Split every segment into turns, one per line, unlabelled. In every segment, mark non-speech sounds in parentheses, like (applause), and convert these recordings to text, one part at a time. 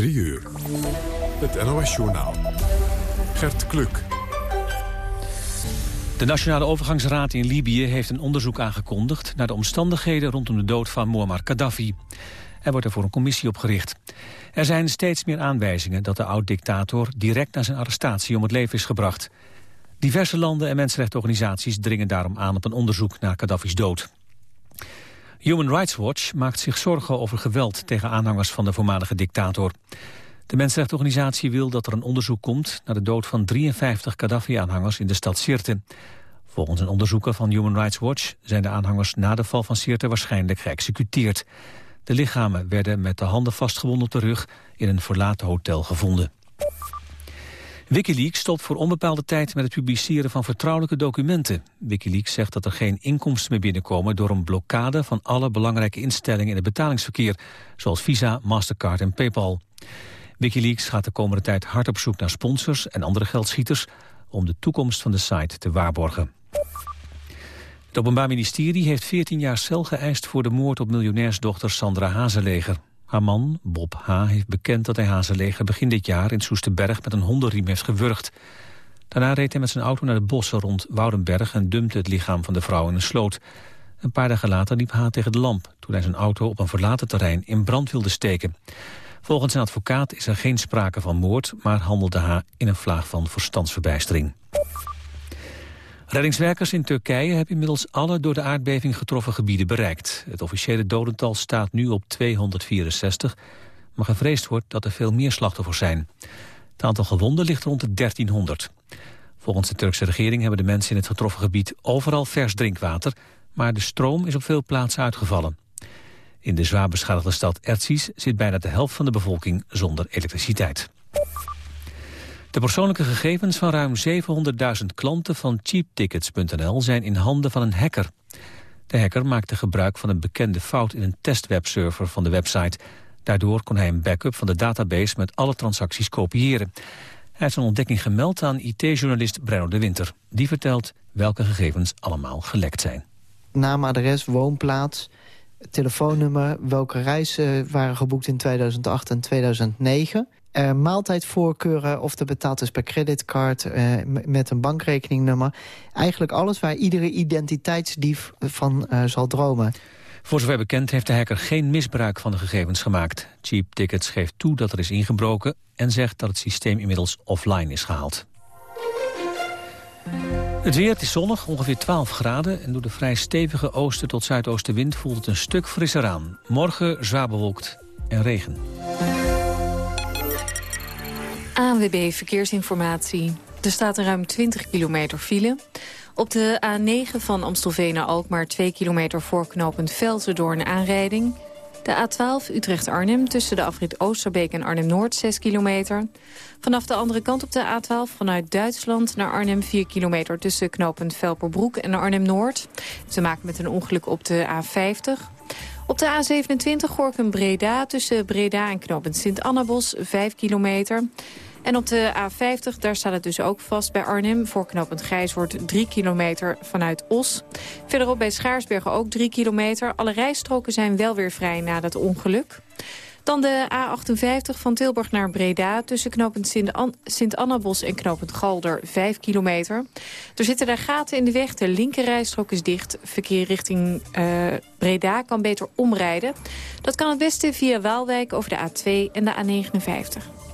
3 uur. Het NOS-journaal. Gert Kluk.
De Nationale Overgangsraad in Libië heeft een onderzoek aangekondigd... naar de omstandigheden rondom de dood van Muammar Gaddafi. Er wordt er voor een commissie opgericht. Er zijn steeds meer aanwijzingen dat de oud-dictator... direct na zijn arrestatie om het leven is gebracht. Diverse landen en mensenrechtenorganisaties dringen daarom aan... op een onderzoek naar Gaddafi's dood. Human Rights Watch maakt zich zorgen over geweld... tegen aanhangers van de voormalige dictator. De mensenrechtenorganisatie wil dat er een onderzoek komt... naar de dood van 53 Gaddafi-aanhangers in de stad Sirte. Volgens een onderzoeker van Human Rights Watch... zijn de aanhangers na de val van Sirte waarschijnlijk geëxecuteerd. De lichamen werden met de handen vastgebonden op de rug... in een verlaten hotel gevonden. Wikileaks stopt voor onbepaalde tijd met het publiceren van vertrouwelijke documenten. Wikileaks zegt dat er geen inkomsten meer binnenkomen door een blokkade van alle belangrijke instellingen in het betalingsverkeer, zoals Visa, Mastercard en Paypal. Wikileaks gaat de komende tijd hard op zoek naar sponsors en andere geldschieters om de toekomst van de site te waarborgen. Het Openbaar Ministerie heeft 14 jaar cel geëist voor de moord op miljonairsdochter Sandra Hazeleger. Haar man, Bob H., heeft bekend dat hij Hazeleger begin dit jaar in Soesterberg met een hondenriem heeft gewurgd. Daarna reed hij met zijn auto naar de bossen rond Woudenberg en dumpte het lichaam van de vrouw in een sloot. Een paar dagen later liep H. tegen de lamp toen hij zijn auto op een verlaten terrein in brand wilde steken. Volgens zijn advocaat is er geen sprake van moord, maar handelde H. in een vlaag van verstandsverbijstering. Reddingswerkers in Turkije hebben inmiddels alle door de aardbeving getroffen gebieden bereikt. Het officiële dodental staat nu op 264, maar gevreesd wordt dat er veel meer slachtoffers zijn. Het aantal gewonden ligt rond de 1300. Volgens de Turkse regering hebben de mensen in het getroffen gebied overal vers drinkwater, maar de stroom is op veel plaatsen uitgevallen. In de zwaar beschadigde stad Ertsis zit bijna de helft van de bevolking zonder elektriciteit. De persoonlijke gegevens van ruim 700.000 klanten van cheaptickets.nl zijn in handen van een hacker. De hacker maakte gebruik van een bekende fout in een testwebserver van de website. Daardoor kon hij een backup van de database met alle transacties kopiëren. Hij heeft zijn ontdekking gemeld aan IT-journalist Brenno de Winter. Die vertelt welke gegevens allemaal gelekt zijn.
Naam, adres, woonplaats, telefoonnummer, welke reizen waren geboekt in 2008 en 2009 uh, maaltijdvoorkeuren of te betaald is per creditcard uh, met een bankrekeningnummer. Eigenlijk alles waar iedere identiteitsdief van uh, zal dromen.
Voor zover bekend heeft de hacker geen misbruik van de gegevens gemaakt. Cheap Tickets geeft toe dat er is ingebroken en zegt dat het systeem inmiddels offline is gehaald. Het weer, het is zonnig, ongeveer 12 graden... en door de vrij stevige oosten tot zuidoostenwind voelt het een stuk frisser aan. Morgen zwaar bewolkt en regen.
ANWB Verkeersinformatie. Er staat een ruim 20 kilometer file. Op de A9 van Amstelveen naar Alkmaar 2 kilometer voorknopend Velzen door een aanrijding. De A12 Utrecht-Arnhem tussen de afrit Oosterbeek en Arnhem-Noord 6 kilometer. Vanaf de andere kant op de A12 vanuit Duitsland naar Arnhem 4 kilometer... tussen knooppunt Velperbroek en Arnhem-Noord. Te maken met een ongeluk op de A50. Op de A27 Gorkum-Breda tussen Breda en knooppunt Sint-Annabos 5 kilometer... En op de A50, daar staat het dus ook vast bij Arnhem. Voor knooppunt Grijswoord 3 kilometer vanuit Os. Verderop bij Schaarsbergen ook 3 kilometer. Alle rijstroken zijn wel weer vrij na dat ongeluk. Dan de A58 van Tilburg naar Breda... tussen knooppunt Sint-Annabos en knooppunt Galder 5 kilometer. Er zitten daar gaten in de weg, de linkerrijstrook is dicht. Verkeer richting uh, Breda kan beter omrijden. Dat kan het beste via Waalwijk over de A2 en de A59.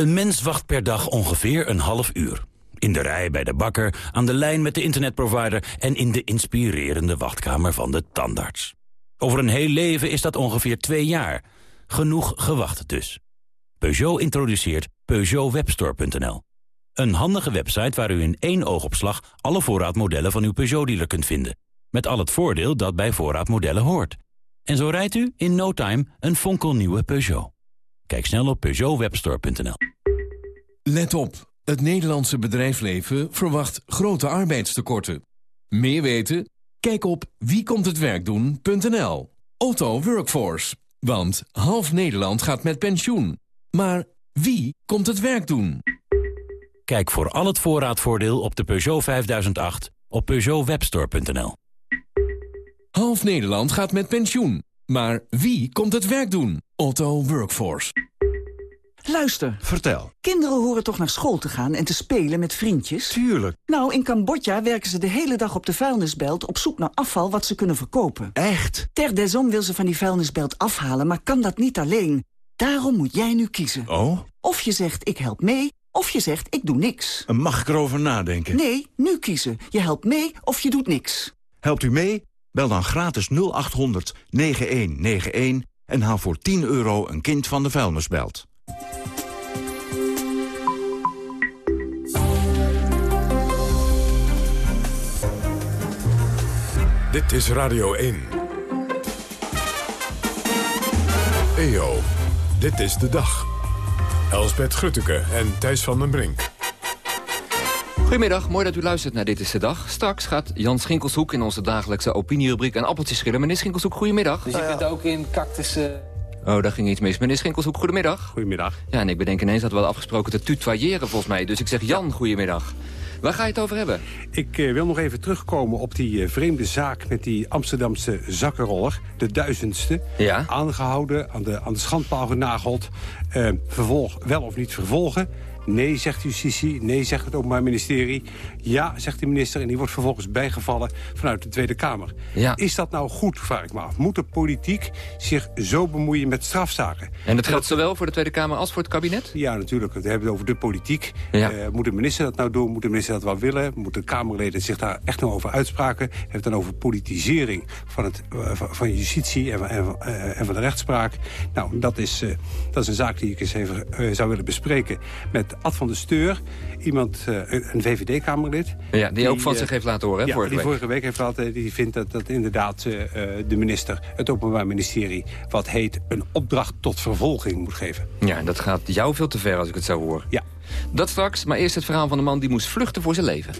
Een mens wacht per dag ongeveer een half uur. In de rij bij de bakker, aan de lijn met de internetprovider... en in de inspirerende wachtkamer van de tandarts. Over een heel leven is dat ongeveer twee jaar. Genoeg gewacht dus. Peugeot introduceert PeugeotWebstore.nl. Een handige website waar u in één oogopslag... alle voorraadmodellen van uw Peugeot-dealer kunt vinden. Met al het voordeel dat bij voorraadmodellen hoort. En zo rijdt u in no time een fonkelnieuwe Peugeot. Kijk snel op PeugeotWebstore.nl.
Let op, het Nederlandse bedrijfsleven verwacht grote arbeidstekorten. Meer weten? Kijk op wiekomthetwerkdoen.nl. Otto Workforce, want half Nederland gaat met pensioen. Maar wie komt het werk doen?
Kijk voor al het voorraadvoordeel op de Peugeot 5008 op PeugeotWebstore.nl.
Half Nederland gaat met pensioen. Maar wie komt het werk doen? Otto Workforce.
Luister.
Vertel.
Kinderen horen toch naar school te gaan en te spelen met vriendjes?
Tuurlijk.
Nou, in Cambodja werken ze de hele dag op de vuilnisbelt... op zoek naar afval wat ze kunnen verkopen.
Echt?
Ter desom wil ze van die vuilnisbelt afhalen, maar kan dat niet alleen. Daarom moet jij nu kiezen.
Oh?
Of je zegt ik help mee, of je zegt ik doe niks.
Mag ik erover nadenken?
Nee, nu kiezen. Je helpt mee of je doet niks.
Helpt u mee? Bel dan gratis 0800 9191 en haal voor 10 euro een kind van de vuilnisbelt.
Dit is Radio 1. EO, dit is de dag. Elsbeth Grutteke en Thijs van den Brink.
Goedemiddag, mooi dat u luistert naar Dit is de Dag. Straks gaat Jan Schinkelshoek in onze dagelijkse opinierubriek een appeltje schillen. Meneer Schinkelshoek, goedemiddag.
Dus je kunt ook in cactussen...
Oh, daar ging iets mis. Meneer Schinkelshoek, goedemiddag.
Goedemiddag.
Ja, en ik bedenk ineens dat we hadden afgesproken te tutoyeren volgens mij. Dus ik zeg Jan, goedemiddag. Waar ga je het over hebben?
Ik eh, wil nog even terugkomen op die eh, vreemde zaak met die Amsterdamse zakkenroller. De duizendste.
Ja?
Aangehouden, aan de, aan de schandpaal genageld. Eh, vervolg, wel of niet vervolgen. Nee, zegt justitie. Nee, zegt het Openbaar Ministerie. Ja, zegt de minister. En die wordt vervolgens bijgevallen vanuit de Tweede Kamer.
Ja.
Is dat nou goed, vraag ik me af. Moet de politiek zich zo bemoeien met strafzaken?
En dat geldt zowel voor de Tweede Kamer als voor het kabinet?
Ja, natuurlijk. We hebben het over de politiek.
Ja.
Eh, moet de minister dat nou doen? Moet de minister dat wel willen? Moeten Kamerleden zich daar echt nou over uitspraken? Heeft het dan over politisering van, het, eh, van, justitie en, van- en, eh, en van de rechtspraak? Nou, dat is, dat is een zaak die ik eens even zou willen bespreken met Ad van de Steur. Iemand, eh, een VVD-Kamerlid.
Ja, die ook van
eh,
zich heeft laten horen, hè, vorige
die
week.
vorige week heeft gehad, eh, die vindt dat, dat inderdaad eh, de minister, het Openbaar Ministerie, wat heet een opdracht tot vervolging moet geven.
Ja, en dat gaat jou veel te ver als ik het zo hoor.
Ja.
Dat straks, maar eerst het verhaal van de man die moest vluchten voor zijn leven.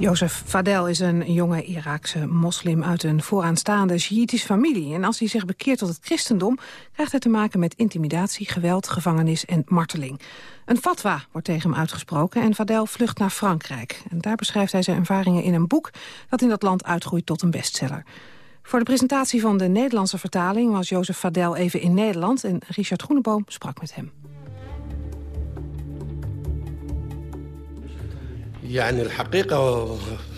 Jozef Fadel is een jonge Iraakse moslim uit een vooraanstaande Sjiitische familie. En als hij zich bekeert tot het christendom, krijgt hij te maken met intimidatie, geweld, gevangenis en marteling. Een fatwa wordt tegen hem uitgesproken en Fadel vlucht naar Frankrijk. En daar beschrijft hij zijn ervaringen in een boek dat in dat land uitgroeit tot een bestseller. Voor de presentatie van de Nederlandse vertaling was Jozef Fadel even in Nederland en Richard Groeneboom sprak met hem.
يعني الحقيقة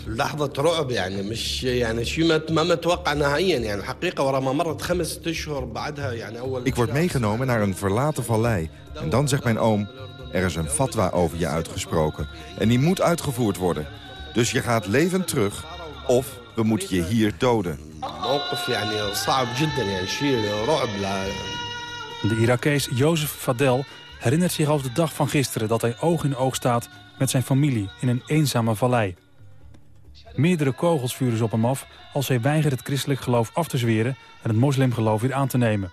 لحظة رعب يعني مش يعني شيء ما ما متوقع نهائيا يعني الحقيقة ورا ما مرت خمس أشهر بعدها يعني أول
Ik word meegenomen naar een verlaten vallei. En dan zegt mijn oom, er is een fatwa over je uitgesproken. En die moet uitgevoerd worden. Dus je gaat levend terug, of we moeten je hier doden.
موقف يعني صعب جدا يعني شيء رعب لا
De Irakees Jozef Fadel herinnert zich als de dag van gisteren... dat hij oog in oog staat met zijn familie in een eenzame vallei. Meerdere kogels vuren ze op hem af als hij weigert het christelijk geloof af te zweren... en het moslimgeloof weer aan te nemen.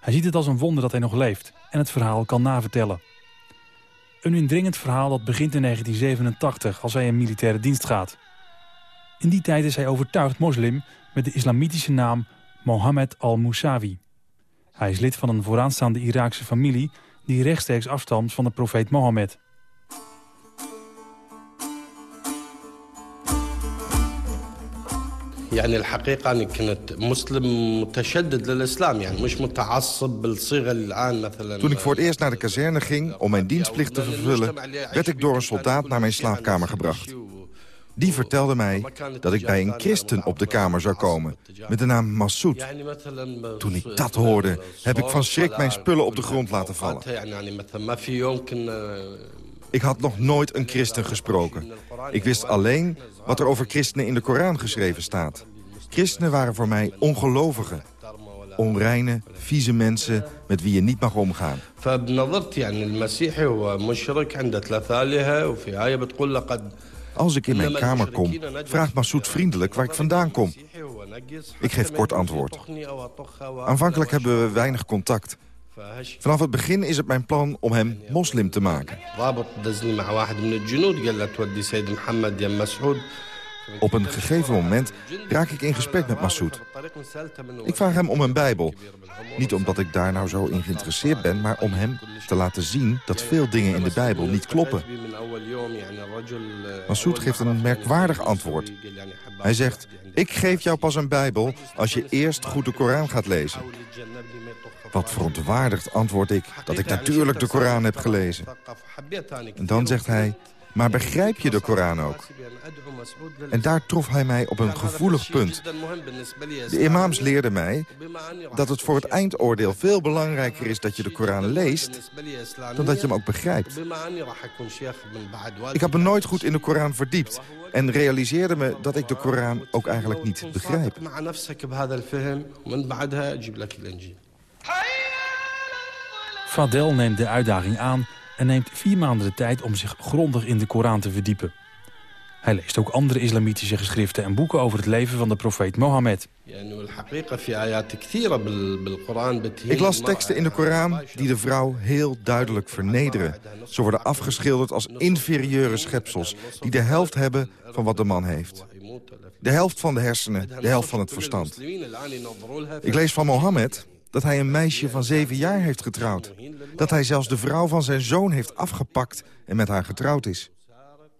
Hij ziet het als een wonder dat hij nog leeft en het verhaal kan navertellen. Een indringend verhaal dat begint in 1987 als hij in militaire dienst gaat. In die tijd is hij overtuigd moslim met de islamitische naam Mohammed al-Musawi. Hij is lid van een vooraanstaande Iraakse familie... die rechtstreeks afstamt van de profeet Mohammed.
يعني الحقيقة أنا كنت مسلم متشدد للإسلام يعني مش متعصب بالصيغة اللي الآن مثلا
Toen ik voor het eerst naar de kazerne ging om mijn dienstplicht te vervullen... werd ik door een soldaat naar mijn slaapkamer gebracht. Die vertelde mij dat ik bij een christen op de kamer zou komen... met de naam Massoud.
يعني مثلا
Toen ik dat hoorde, heb ik van schrik mijn spullen op de grond laten vallen. Ik had nog nooit een christen gesproken. Ik wist alleen wat er over christenen in de Koran geschreven staat. Christenen waren voor mij ongelovigen. Onreine, vieze mensen met wie je niet mag omgaan. Als ik in mijn kamer kom, vraagt Massoud vriendelijk waar ik vandaan kom. Ik geef kort antwoord. Aanvankelijk hebben we weinig contact. Eh, Vanaf het begin is het mijn plan om hem moslim te maken. Op een gegeven moment raak ik in gesprek met Massoud. Ik vraag hem om een bijbel. Niet omdat ik daar nou zo in geïnteresseerd ben... maar om hem te laten zien dat veel dingen in de bijbel niet kloppen. Massoud geeft een merkwaardig antwoord. Hij zegt, ik geef jou pas een bijbel als je eerst goed de Koran gaat lezen. Wat verontwaardigd antwoord ik dat ik natuurlijk de Koran heb gelezen. En dan zegt hij, maar begrijp je de Koran ook? En daar trof hij mij op een gevoelig punt. De imams leerden mij dat het voor het eindoordeel veel belangrijker is dat je de Koran leest... dan dat je hem ook begrijpt. Ik heb me nooit goed in de Koran verdiept... en realiseerde me dat ik de Koran ook eigenlijk niet begrijp.
Fadel neemt de uitdaging aan en neemt vier maanden de tijd om zich grondig in de Koran te verdiepen. Hij leest ook andere islamitische geschriften en boeken over het leven van de profeet Mohammed.
Ik las teksten in de Koran die de vrouw heel duidelijk vernederen. Ze worden afgeschilderd als inferieure schepsels... die de helft hebben van wat de man heeft. De helft van de hersenen, de helft van het verstand. Ik lees van Mohammed dat hij een meisje van zeven jaar heeft getrouwd. Dat hij zelfs de vrouw van zijn zoon heeft afgepakt en met haar getrouwd is.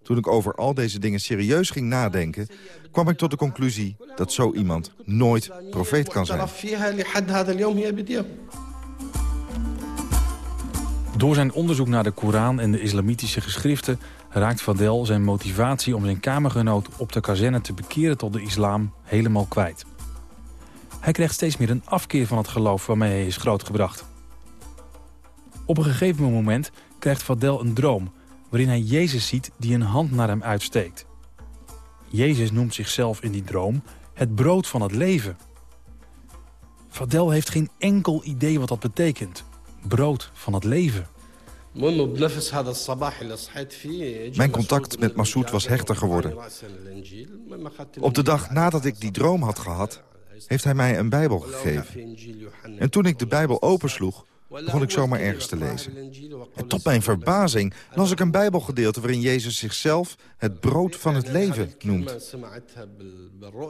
Toen ik over al deze dingen serieus ging nadenken... kwam ik tot de conclusie dat zo iemand nooit profeet kan zijn.
Door zijn onderzoek naar de Koran en de islamitische geschriften... raakt Fadel zijn motivatie om zijn kamergenoot op de kazerne te bekeren tot de islam helemaal kwijt. Hij krijgt steeds meer een afkeer van het geloof waarmee hij is grootgebracht. Op een gegeven moment krijgt Fadel een droom... waarin hij Jezus ziet die een hand naar hem uitsteekt. Jezus noemt zichzelf in die droom het brood van het leven. Fadel heeft geen enkel idee wat dat betekent. Brood van het leven.
Mijn contact met Massoud was hechter geworden. Op de dag nadat ik die droom had gehad heeft hij mij een Bijbel gegeven. En toen ik de Bijbel opensloeg, begon ik zomaar ergens te lezen. En tot mijn verbazing las ik een Bijbelgedeelte... waarin Jezus zichzelf het brood van het leven noemt.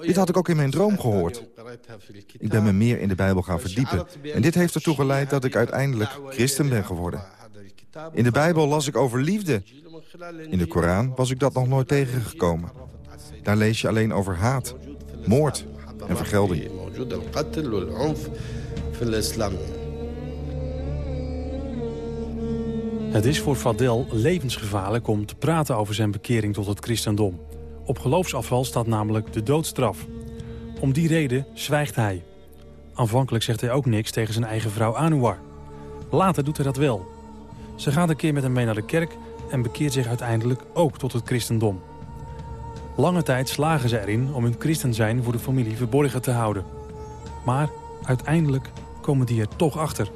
Dit had ik ook in mijn droom gehoord. Ik ben me meer in de Bijbel gaan verdiepen. En dit heeft ertoe geleid dat ik uiteindelijk christen ben geworden. In de Bijbel las ik over liefde. In de Koran was ik dat nog nooit tegengekomen. Daar lees je alleen over haat, moord en vergelding.
Het is voor Fadel levensgevaarlijk om te praten over zijn bekering tot het christendom. Op geloofsafval staat namelijk de doodstraf. Om die reden zwijgt hij. Aanvankelijk zegt hij ook niks tegen zijn eigen vrouw Anouar. Later doet hij dat wel. Ze gaat een keer met hem mee naar de kerk en bekeert zich uiteindelijk ook tot het christendom. Lange tijd slagen ze erin om hun christen zijn voor de familie verborgen te houden. Maar uiteindelijk komen die er toch achter.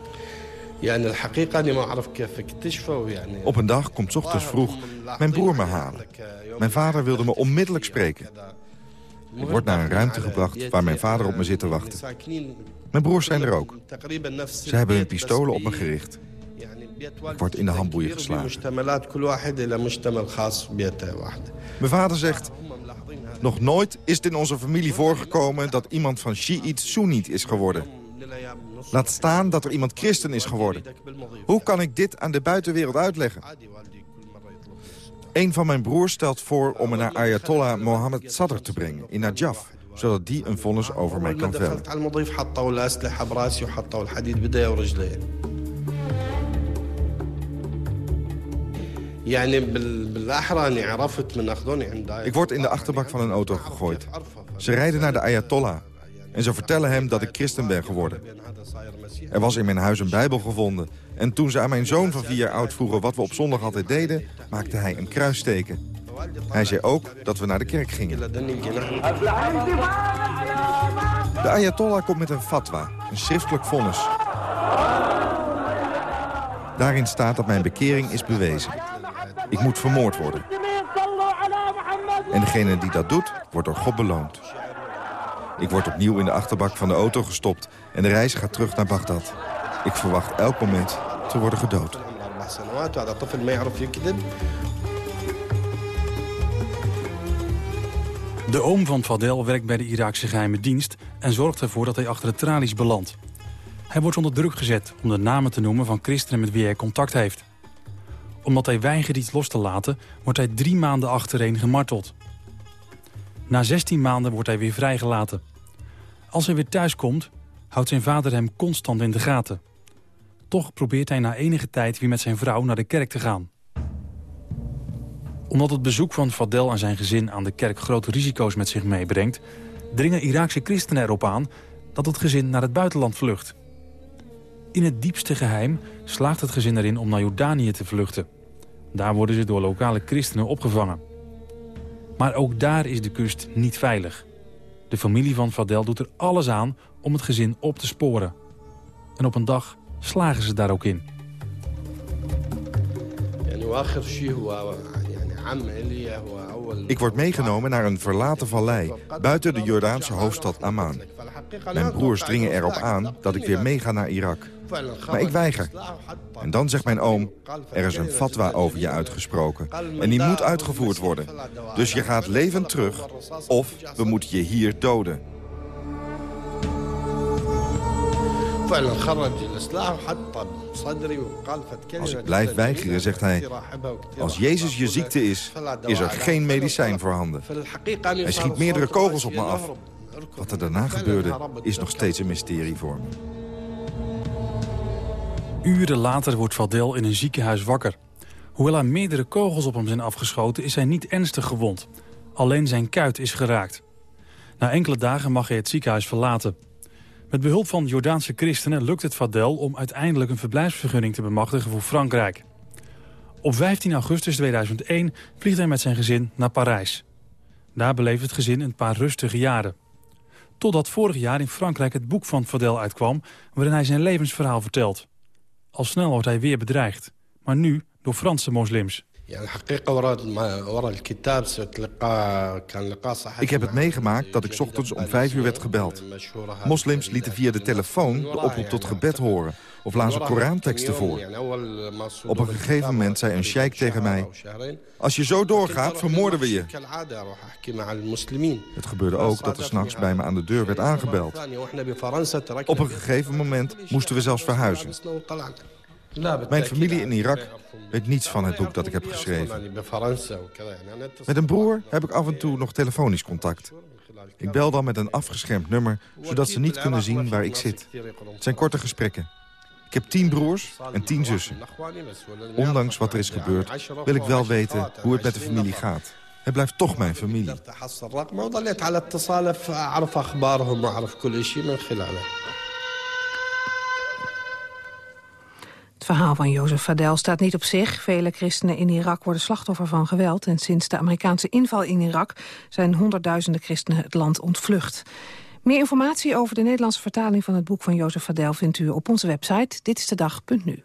Op een dag komt ochtends vroeg mijn broer me halen. Mijn vader wilde me onmiddellijk spreken. Ik word naar een ruimte gebracht waar mijn vader op me zit te wachten. Mijn broers zijn er ook. Ze hebben hun pistolen op me gericht. Ik word in de handboeien geslagen. Mijn vader zegt... Nog nooit is het in onze familie voorgekomen dat iemand van Shiite Soeniet is geworden. Laat staan dat er iemand christen is geworden. Hoe kan ik dit aan de buitenwereld uitleggen? Een van mijn broers stelt voor om me naar Ayatollah Mohammed Sadr te brengen in Najaf zodat die een vonnis over mij kan vellen. Ik word in de achterbak van een auto gegooid. Ze rijden naar de Ayatollah en ze vertellen hem dat ik christen ben geworden. Er was in mijn huis een bijbel gevonden. En toen ze aan mijn zoon van vier jaar oud vroegen wat we op zondag altijd deden... maakte hij een kruisteken. Hij zei ook dat we naar de kerk gingen. De Ayatollah komt met een fatwa, een schriftelijk vonnis. Daarin staat dat mijn bekering is bewezen. Ik moet vermoord worden. En degene die dat doet, wordt door God beloond. Ik word opnieuw in de achterbak van de auto gestopt... en de reis gaat terug naar Bagdad. Ik verwacht elk moment te worden gedood.
De oom van Fadel werkt bij de Iraakse geheime dienst... en zorgt ervoor dat hij achter de tralies belandt. Hij wordt onder druk gezet om de namen te noemen van christenen met wie hij contact heeft omdat hij weigert iets los te laten, wordt hij drie maanden achtereen gemarteld. Na 16 maanden wordt hij weer vrijgelaten. Als hij weer thuis komt, houdt zijn vader hem constant in de gaten. Toch probeert hij na enige tijd weer met zijn vrouw naar de kerk te gaan. Omdat het bezoek van Fadel en zijn gezin aan de kerk grote risico's met zich meebrengt... dringen Iraakse christenen erop aan dat het gezin naar het buitenland vlucht. In het diepste geheim slaagt het gezin erin om naar Jordanië te vluchten. Daar worden ze door lokale christenen opgevangen. Maar ook daar is de kust niet veilig. De familie van Fadel doet er alles aan om het gezin op te sporen. En op een dag slagen ze daar ook in.
Ik word meegenomen naar een verlaten vallei, buiten de Jordaanse hoofdstad Amman. Mijn broers dringen erop aan dat ik weer meega naar Irak. Maar ik weiger. En dan zegt mijn oom, er is een fatwa over je uitgesproken. En die moet uitgevoerd worden. Dus je gaat levend terug, of we moeten je hier doden. Als ik blijf weigeren, zegt hij, als Jezus je ziekte is, is er geen medicijn voorhanden. Hij schiet meerdere kogels op me af. Wat er daarna gebeurde, is nog steeds een mysterie voor me.
Uren later wordt Valdel in een ziekenhuis wakker. Hoewel er meerdere kogels op hem zijn afgeschoten, is hij niet ernstig gewond. Alleen zijn kuit is geraakt. Na enkele dagen mag hij het ziekenhuis verlaten. Met behulp van Jordaanse christenen lukt het Fadel om uiteindelijk een verblijfsvergunning te bemachtigen voor Frankrijk. Op 15 augustus 2001 vliegt hij met zijn gezin naar Parijs. Daar beleeft het gezin een paar rustige jaren. Totdat vorig jaar in Frankrijk het boek van Fadel uitkwam... waarin hij zijn levensverhaal vertelt. Al snel wordt hij weer bedreigd. Maar nu door Franse moslims.
Ik heb het meegemaakt dat ik ochtends om vijf uur werd gebeld. Moslims lieten via de telefoon de oproep tot gebed horen... of lazen Koranteksten voor. Op een gegeven moment zei een sheik tegen mij... Als je zo doorgaat, vermoorden we je. Het gebeurde ook dat er s'nachts bij me aan de deur werd aangebeld. Op een gegeven moment moesten we zelfs verhuizen. Mijn familie in Irak weet niets van het boek dat ik heb geschreven. Met een broer heb ik af en toe nog telefonisch contact. Ik bel dan met een afgeschermd nummer, zodat ze niet kunnen zien waar ik zit. Het zijn korte gesprekken. Ik heb tien broers en tien zussen. Ondanks wat er is gebeurd, wil ik wel weten hoe het met de familie gaat. Het blijft toch mijn familie.
Het verhaal van Jozef Fadel staat niet op zich. Vele christenen in Irak worden slachtoffer van geweld... en sinds de Amerikaanse inval in Irak zijn honderdduizenden christenen het land ontvlucht. Meer informatie over de Nederlandse vertaling van het boek van Jozef Fadel... vindt u op onze website ditistedag.nu.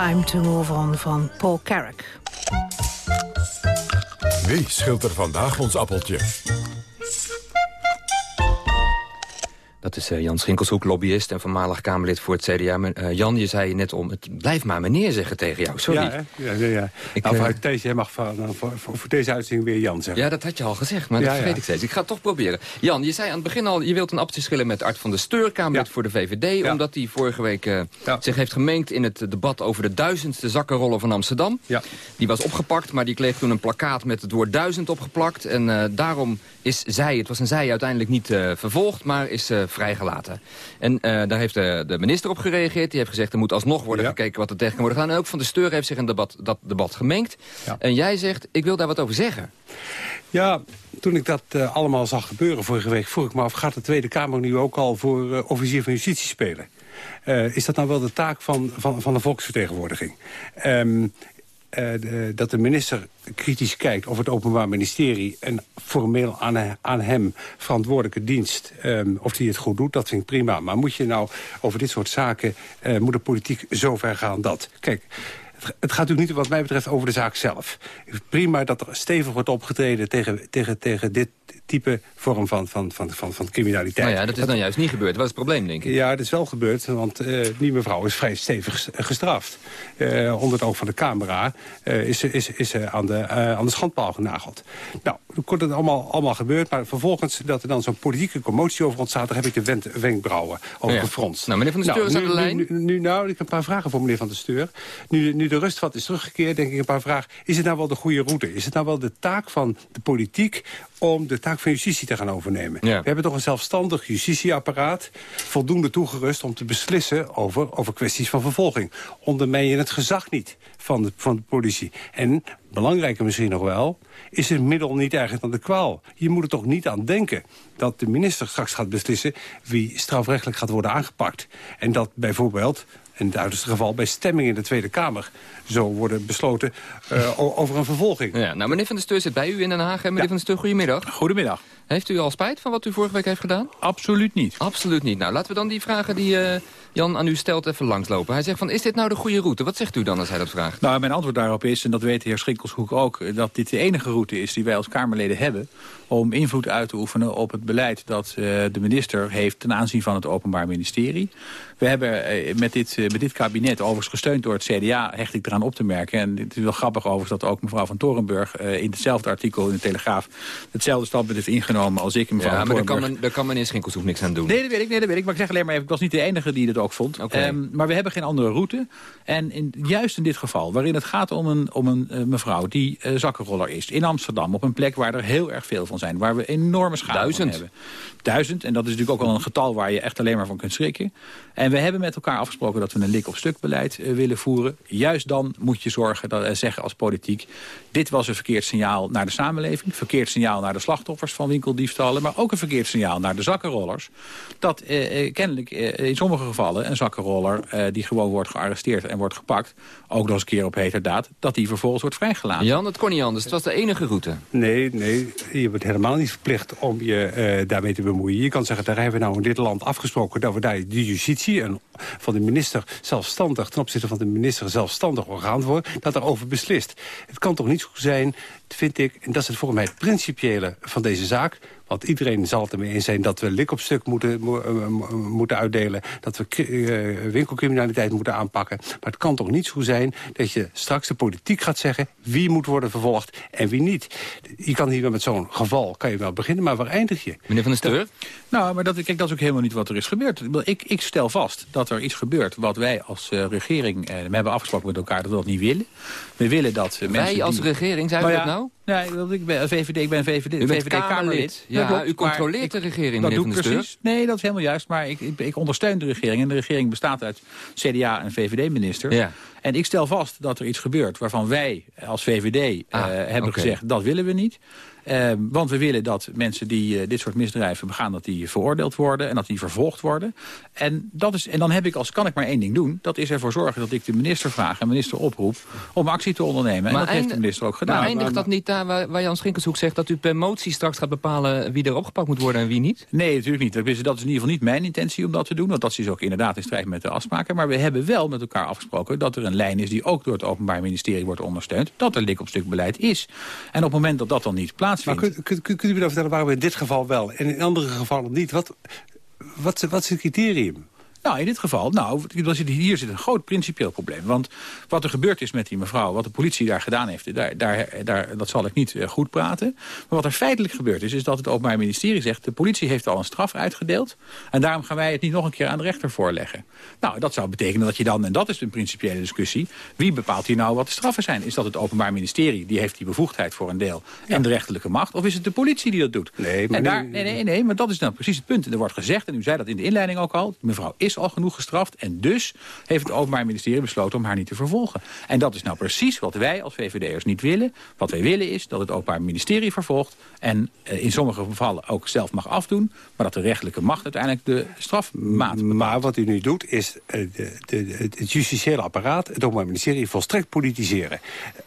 Time to Move On van Paul Carrack.
Wie scheelt er vandaag ons appeltje?
Dat is uh, Jan Schinkelshoek, lobbyist en voormalig Kamerlid voor het CDA. Uh, Jan, je zei net om, het blijft maar meneer zeggen tegen jou. Sorry.
Ja, ja, ja. ja.
Ik,
nou, voor, deze, jij mag voor, voor, voor, deze uitzending weer Jan zeggen.
Ja, dat had je al gezegd, maar
Ja,
dat vergeet
ja.
ik steeds. Ik ga het toch proberen. Jan, je zei aan het begin al, je wilt een appeltje schillen met Art van der Steur, Kamerlid voor de VVD. Omdat hij vorige week eh, zich heeft gemengd in het debat over de duizendste zakkenrollen van Amsterdam.
Ja.
Die was opgepakt, maar die kreeg toen een plakkaat met het woord duizend opgeplakt. En eh, daarom is zij, het was een zij, uiteindelijk niet eh, vervolgd, maar is eh, vrijgelaten. En eh, daar heeft de, de minister op gereageerd. Die heeft gezegd, er moet alsnog worden gekeken wat er tegen kan worden gedaan. En ook Van de Steur heeft zich in debat, dat debat gemengd. En jij zegt, ik wil daar wat over zeggen.
Ja, toen ik dat allemaal zag gebeuren vorige week... vroeg ik me af, gaat de Tweede Kamer nu ook al voor officier van justitie spelen? Is dat nou wel de taak van, van, van de volksvertegenwoordiging? Ehm, eh, dat de minister kritisch kijkt of het Openbaar Ministerie... een formeel aan, aan hem verantwoordelijke dienst... ehm, of die het goed doet, dat vind ik prima. Maar moet je nou over dit soort zaken... eh, moet de politiek zo ver gaan dat... Kijk, het- het gaat natuurlijk niet wat mij betreft over de zaak zelf. Prima dat er stevig wordt opgetreden tegen, tegen, tegen dit type vorm van, van, van, van, van criminaliteit.
Nou ja, dat is dan juist niet gebeurd. Wat is het probleem, denk ik?
Ja, dat is wel gebeurd, want eh, die mevrouw is vrij stevig s- gestraft. Eh, onder het oog van de camera eh, is ze is, is aan, de, eh, aan de schandpaal genageld. Nou, dan kon het allemaal, allemaal gebeurd, maar vervolgens dat er dan zo'n politieke commotie over ontstaat... daar heb ik de wend- wenkbrauwen over
Ja.
gefronst.
Nou, meneer Van der Steur is aan
nu-
de lijn.
Nu, nu, nu- nou, ik heb een paar vragen voor meneer Van der Steur. Nu, nu de rustvat is teruggekeerd, denk ik een paar vragen. Is het nou wel de goede route? Is het nou wel de taak van de politiek om de taak van justitie te gaan overnemen?
Ja.
We hebben toch een zelfstandig justitieapparaat... voldoende toegerust om te beslissen over, over kwesties van vervolging. Ondermijn je het gezag niet van de, van de politie. En, belangrijker misschien nog wel... is het middel niet eigenlijk dan de kwaal. Je moet er toch niet aan denken dat de minister straks gaat beslissen... wie strafrechtelijk gaat worden aangepakt. En dat bijvoorbeeld in het uiterste geval bij stemming in de Tweede Kamer... zo worden besloten eh, over een vervolging.
Ja, nou, meneer Van der Steur zit bij u in Den Haag. hè? Meneer Van der Steur, goedemiddag.
Goedemiddag.
Heeft u al spijt van wat u vorige week heeft gedaan?
Absoluut niet.
Absoluut niet. Nou, laten we dan die vragen die eh, Jan aan u stelt even langslopen. Hij zegt van, is dit nou de goede route? Wat zegt u dan als hij dat vraagt?
Nou, mijn antwoord daarop is, en dat weet de heer Schinkelshoek ook... dat dit de enige route is die wij als Kamerleden hebben... om invloed uit te oefenen op het beleid dat eh, de minister heeft... ten aanzien van het Openbaar Ministerie. We hebben eh, met, dit, met dit kabinet, overigens gesteund door het CDA... hecht ik eraan op te merken. En het is wel grappig overigens dat ook mevrouw van Torenburg... in hetzelfde artikel in de Telegraaf... hetzelfde standpunt heeft ingenomen als ik. Mevrouw
Ja, maar daar kan, men, daar kan meneer Schinkelshoek niks aan doen.
Nee, dat weet ik, nee, dat weet ik. Maar ik zeg alleen maar even, ik was niet de enige die dat ook vond. Ehm, maar we hebben geen andere route. En in, juist in dit geval, waarin het gaat om een, om een eh, mevrouw die eh, zakkenroller is... in Amsterdam, op een plek waar er heel erg veel van zijn... waar we enorme schade
Duizend.
hebben. Duizend. En dat is natuurlijk ook wel een getal waar je echt alleen maar van kunt schrikken. En we hebben met elkaar afgesproken dat we een lik-op-stuk beleid eh, willen voeren. Juist dan moet je zorgen, dat, zeggen als politiek... dit was een verkeerd signaal naar de samenleving. Verkeerd signaal naar de slachtoffers van winkeldiefstallen. Maar ook een verkeerd signaal naar de zakkenrollers. Dat eh, eh, kennelijk eh, in sommige gevallen een zakkenroller... eh, die gewoon wordt gearresteerd en wordt gepakt... ook nog eens een keer op heterdaad... dat die vervolgens wordt vrijgelaten.
Jan, het kon niet anders. Het was de enige route.
Nee, nee, je bent helemaal niet verplicht om je eh, daarmee te bemoeien. Je kan zeggen, daar hebben we nou in dit land afgesproken... dat we daar de justitie en van de minister zelfstandig... ten opzichte van de minister zelfstandig orgaan voor... dat erover beslist. Het kan toch niet zo zijn, vind ik... en dat is het voor mij het principiële van deze zaak... Want iedereen zal het ermee eens zijn dat we lik op stuk moeten, mo- eh, mo- moeten uitdelen. Dat we eh, winkelcriminaliteit moeten aanpakken. Maar het kan toch niet zo zijn dat je straks de politiek gaat zeggen... wie moet worden vervolgd en wie niet. Je kan hier wel met zo'n geval kan je wel beginnen, maar waar eindig je?
Meneer Van der Steur?
Nou, maar dat, kijk, dat is ook helemaal niet wat er is gebeurd. Ik Ik, stel vast dat er iets gebeurt wat wij als eh, regering... Eh, we hebben afgesproken met elkaar dat we dat niet willen. We willen dat eh, mensen...
Wij als
die-
regering, zijn we dat
ja,
nou?
Nee, ik ben VVD, ik ben VVD,
U
VVD-Kamerlid.
Kamerlid. Ja, u controleert de regering,
dat doe ik precies. Nee, dat is helemaal juist. Maar ik, ik, ik ondersteun de regering. En de regering bestaat uit CDA en VVD-ministers.
Ja.
En ik stel vast dat er iets gebeurt waarvan wij als VVD eh,
Ah,
hebben gezegd... dat willen we niet. Uh, want we willen dat mensen die uh, dit soort misdrijven begaan... dat die veroordeeld worden en dat die vervolgd worden. En, dat is, en dan heb ik als kan ik maar één ding doen. Dat is ervoor zorgen dat ik de minister vraag en minister oproep... om actie te ondernemen. Maar en dat heeft de minister ook gedaan.
Maar eindigt dat niet daar waar, waar Jan Schinkelshoek zegt... dat u per motie straks gaat bepalen wie er opgepakt moet worden en wie niet?
Nee, natuurlijk niet. Dat is, dat is in ieder geval niet mijn intentie om dat te doen. Want dat is ook inderdaad in strijd met de afspraken. Maar we hebben wel met elkaar afgesproken dat er een lijn is... die ook door het Openbaar Ministerie wordt ondersteund. Dat er lik op stuk beleid is. En op het moment dat dat dan niet
Maar kunt, kunt, u me dan vertellen waarom in dit geval wel en in andere gevallen niet? Wat, wat, wat is het criterium?
Nou, in dit geval, nou, hier zit een groot principieel probleem. Want wat er gebeurd is met die mevrouw, wat de politie daar gedaan heeft... Daar, daar, daar, dat zal ik niet uh, goed praten. Maar wat er feitelijk gebeurd is, is dat het Openbaar Ministerie zegt... de politie heeft al een straf uitgedeeld... en daarom gaan wij het niet nog een keer aan de rechter voorleggen. Nou, dat zou betekenen dat je dan, en dat is een principiële discussie... wie bepaalt hier nou wat de straffen zijn? Is dat het Openbaar Ministerie, die heeft die bevoegdheid voor een deel... en de rechterlijke macht, of is het de politie die dat doet?
Nee, maar,
en daar, nee, nee, nee, maar dat is nou precies het punt. En er wordt gezegd, en u zei dat in de inleiding ook al... mevrouw is al genoeg gestraft. En dus heeft het Openbaar Ministerie besloten om haar niet te vervolgen. En dat is nou precies wat wij als VVD'ers niet willen. Wat wij willen is dat het Openbaar Ministerie vervolgt... en eh, in sommige gevallen ook zelf mag afdoen... maar dat de rechtelijke macht uiteindelijk de strafmaat bepaalt.
Maar wat u nu doet is uh, de, de, het justitiële apparaat... het Openbaar Ministerie volstrekt politiseren.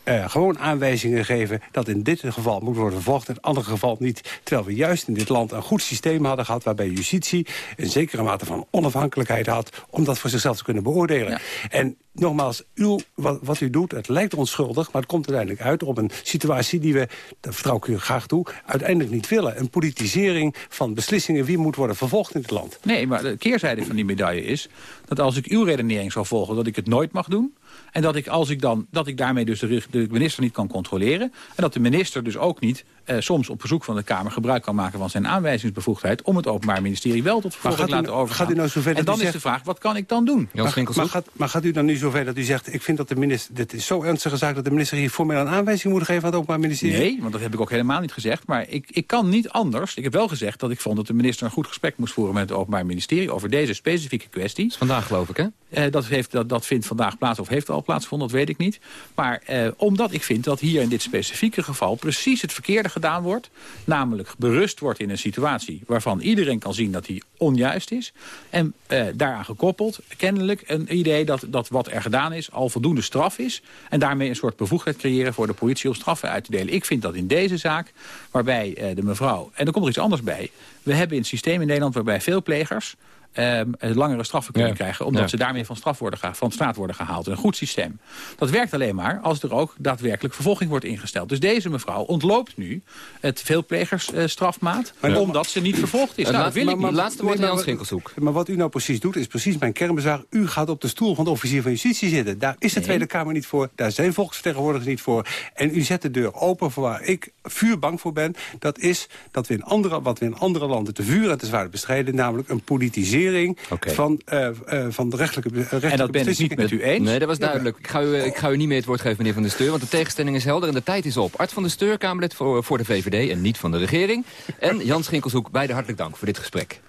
Uh, gewoon aanwijzingen geven dat in dit geval moet worden vervolgd... in het andere geval niet. Terwijl we juist in dit land een goed systeem hadden gehad... waarbij justitie een zekere mate van onafhankelijkheid had om dat voor zichzelf te kunnen beoordelen. En nogmaals, uw, wat, wat, u doet, het lijkt onschuldig... maar het komt uiteindelijk uit op een situatie die we, daar vertrouw ik u graag toe... uiteindelijk niet willen. Een politisering van beslissingen wie moet worden vervolgd in het land.
Nee, maar de keerzijde van die medaille is... dat als ik uw redenering zou volgen dat ik het nooit mag doen... En dat ik, als ik, dan, dat ik daarmee dus de, de minister niet kan controleren. En dat de minister dus ook niet eh, soms op verzoek van de Kamer gebruik kan maken van zijn aanwijzingsbevoegdheid... om het Openbaar Ministerie wel tot vervolging te laten overgaan.
Gaat u nou zover
en dan is de vraag, wat kan ik dan doen?
Maar, maar, gaat, maar, gaat, u dan nu zover dat u zegt... ik vind dat de minister, dit is zo ernstige zaak... dat de minister hier formeel een aanwijzing moet geven aan het Openbaar Ministerie?
Nee, want dat heb ik ook helemaal niet gezegd. Maar ik, ik kan niet anders. Ik heb wel gezegd dat ik vond dat de minister een goed gesprek moest voeren... met het Openbaar Ministerie over deze specifieke kwestie.
is vandaag geloof ik, hè?
Uh, dat, heeft, dat, dat vindt vandaag plaats of heeft al plaatsgevonden, dat weet ik niet. Maar uh, omdat ik vind dat hier in dit specifieke geval... precies het verkeerde gedaan wordt namelijk berust wordt in een situatie... waarvan iedereen kan zien dat die onjuist is. En uh, daaraan gekoppeld kennelijk een idee dat, dat wat er gedaan is... al voldoende straf is. En daarmee een soort bevoegdheid creëren voor de politie om straffen uit te delen. Ik vind dat in deze zaak, waarbij de mevrouw... en er komt er iets anders bij. We hebben een systeem in Nederland waarbij veel plegers um, langere straffen kunnen ja. krijgen. Omdat ja. ze daarmee van, straf worden van straat worden gehaald. Een goed systeem. Dat werkt alleen maar als er ook daadwerkelijk vervolging wordt ingesteld. Dus deze mevrouw ontloopt nu het veelplegersstrafmaat... Uh, omdat ze niet vervolgd is. Nou, dat wil
maar,
ik niet.
Laatste woord Jan Schinkelshoek.
Maar wat u nou precies doet, is precies mijn kernbezwaar. U gaat op de stoel van de officier van justitie zitten. Daar is de nee. Tweede Kamer niet voor. Daar zijn volksvertegenwoordigers niet voor. En u zet de deur open voor waar ik vuurbang voor ben. Dat is dat we in andere, wat we in andere landen te vuur en te zwaar bestrijden. Namelijk een politisering okay. van, uh, uh, van de rechtelijke, rechtelijke
En dat ben ik niet met u eens?
Nee, dat was duidelijk. Ik ga, u, ik ga u niet meer het woord geven, meneer Van der Steur. Want de tegenstelling is helder en de tijd is op. Art van der Steur, Kamerlid voor, voor de VVD en niet van de regering. En Jan Schinkelshoek, beide hartelijk dank voor dit gesprek.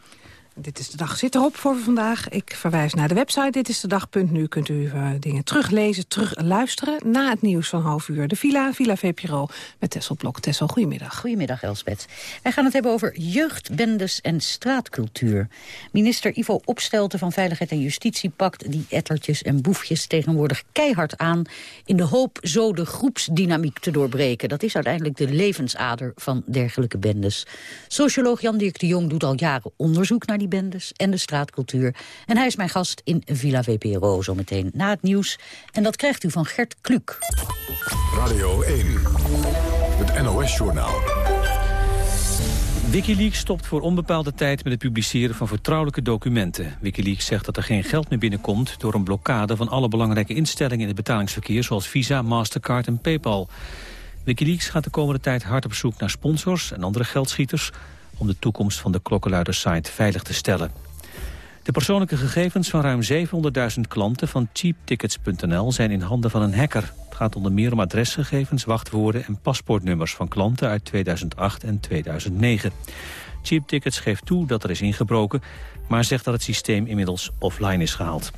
Dit is de dag zit erop voor vandaag. Ik verwijs naar de website Dit is de dag.nu. Kunt u uh, dingen teruglezen, terugluisteren. Na het nieuws van half uur. De Villa, Villa VPRO met Tessel Blok. Tessel, goedemiddag.
Goedemiddag, Elsbeth. Wij gaan het hebben over jeugdbendes en straatcultuur. Minister Ivo Opstelten van Veiligheid en Justitie pakt die ettertjes en boefjes tegenwoordig keihard aan... in de hoop zo de groepsdynamiek te doorbreken. Dat is uiteindelijk de levensader van dergelijke bendes. Socioloog Jan-Dirk de Jong doet al jaren onderzoek naar die bendes en de straatcultuur. En hij is mijn gast in Villa VPRO zometeen na het nieuws. En dat krijgt u van Gert Kluk.
Radio 1, het NOS-journaal.
Wikileaks stopt voor onbepaalde tijd met het publiceren van vertrouwelijke documenten. Wikileaks zegt dat er geen geld meer binnenkomt door een blokkade van alle belangrijke instellingen in het betalingsverkeer zoals Visa, Mastercard en Paypal. Wikileaks gaat de komende tijd hard op zoek naar sponsors en andere geldschieters om de toekomst van de klokkenluidersite veilig te stellen. De persoonlijke gegevens van ruim 700.000 klanten van cheaptickets.nl zijn in handen van een hacker. Het gaat onder meer om adresgegevens, wachtwoorden en paspoortnummers van klanten uit 2008 en 2009. Cheaptickets geeft toe dat er is ingebroken, maar zegt dat het systeem inmiddels offline is gehaald.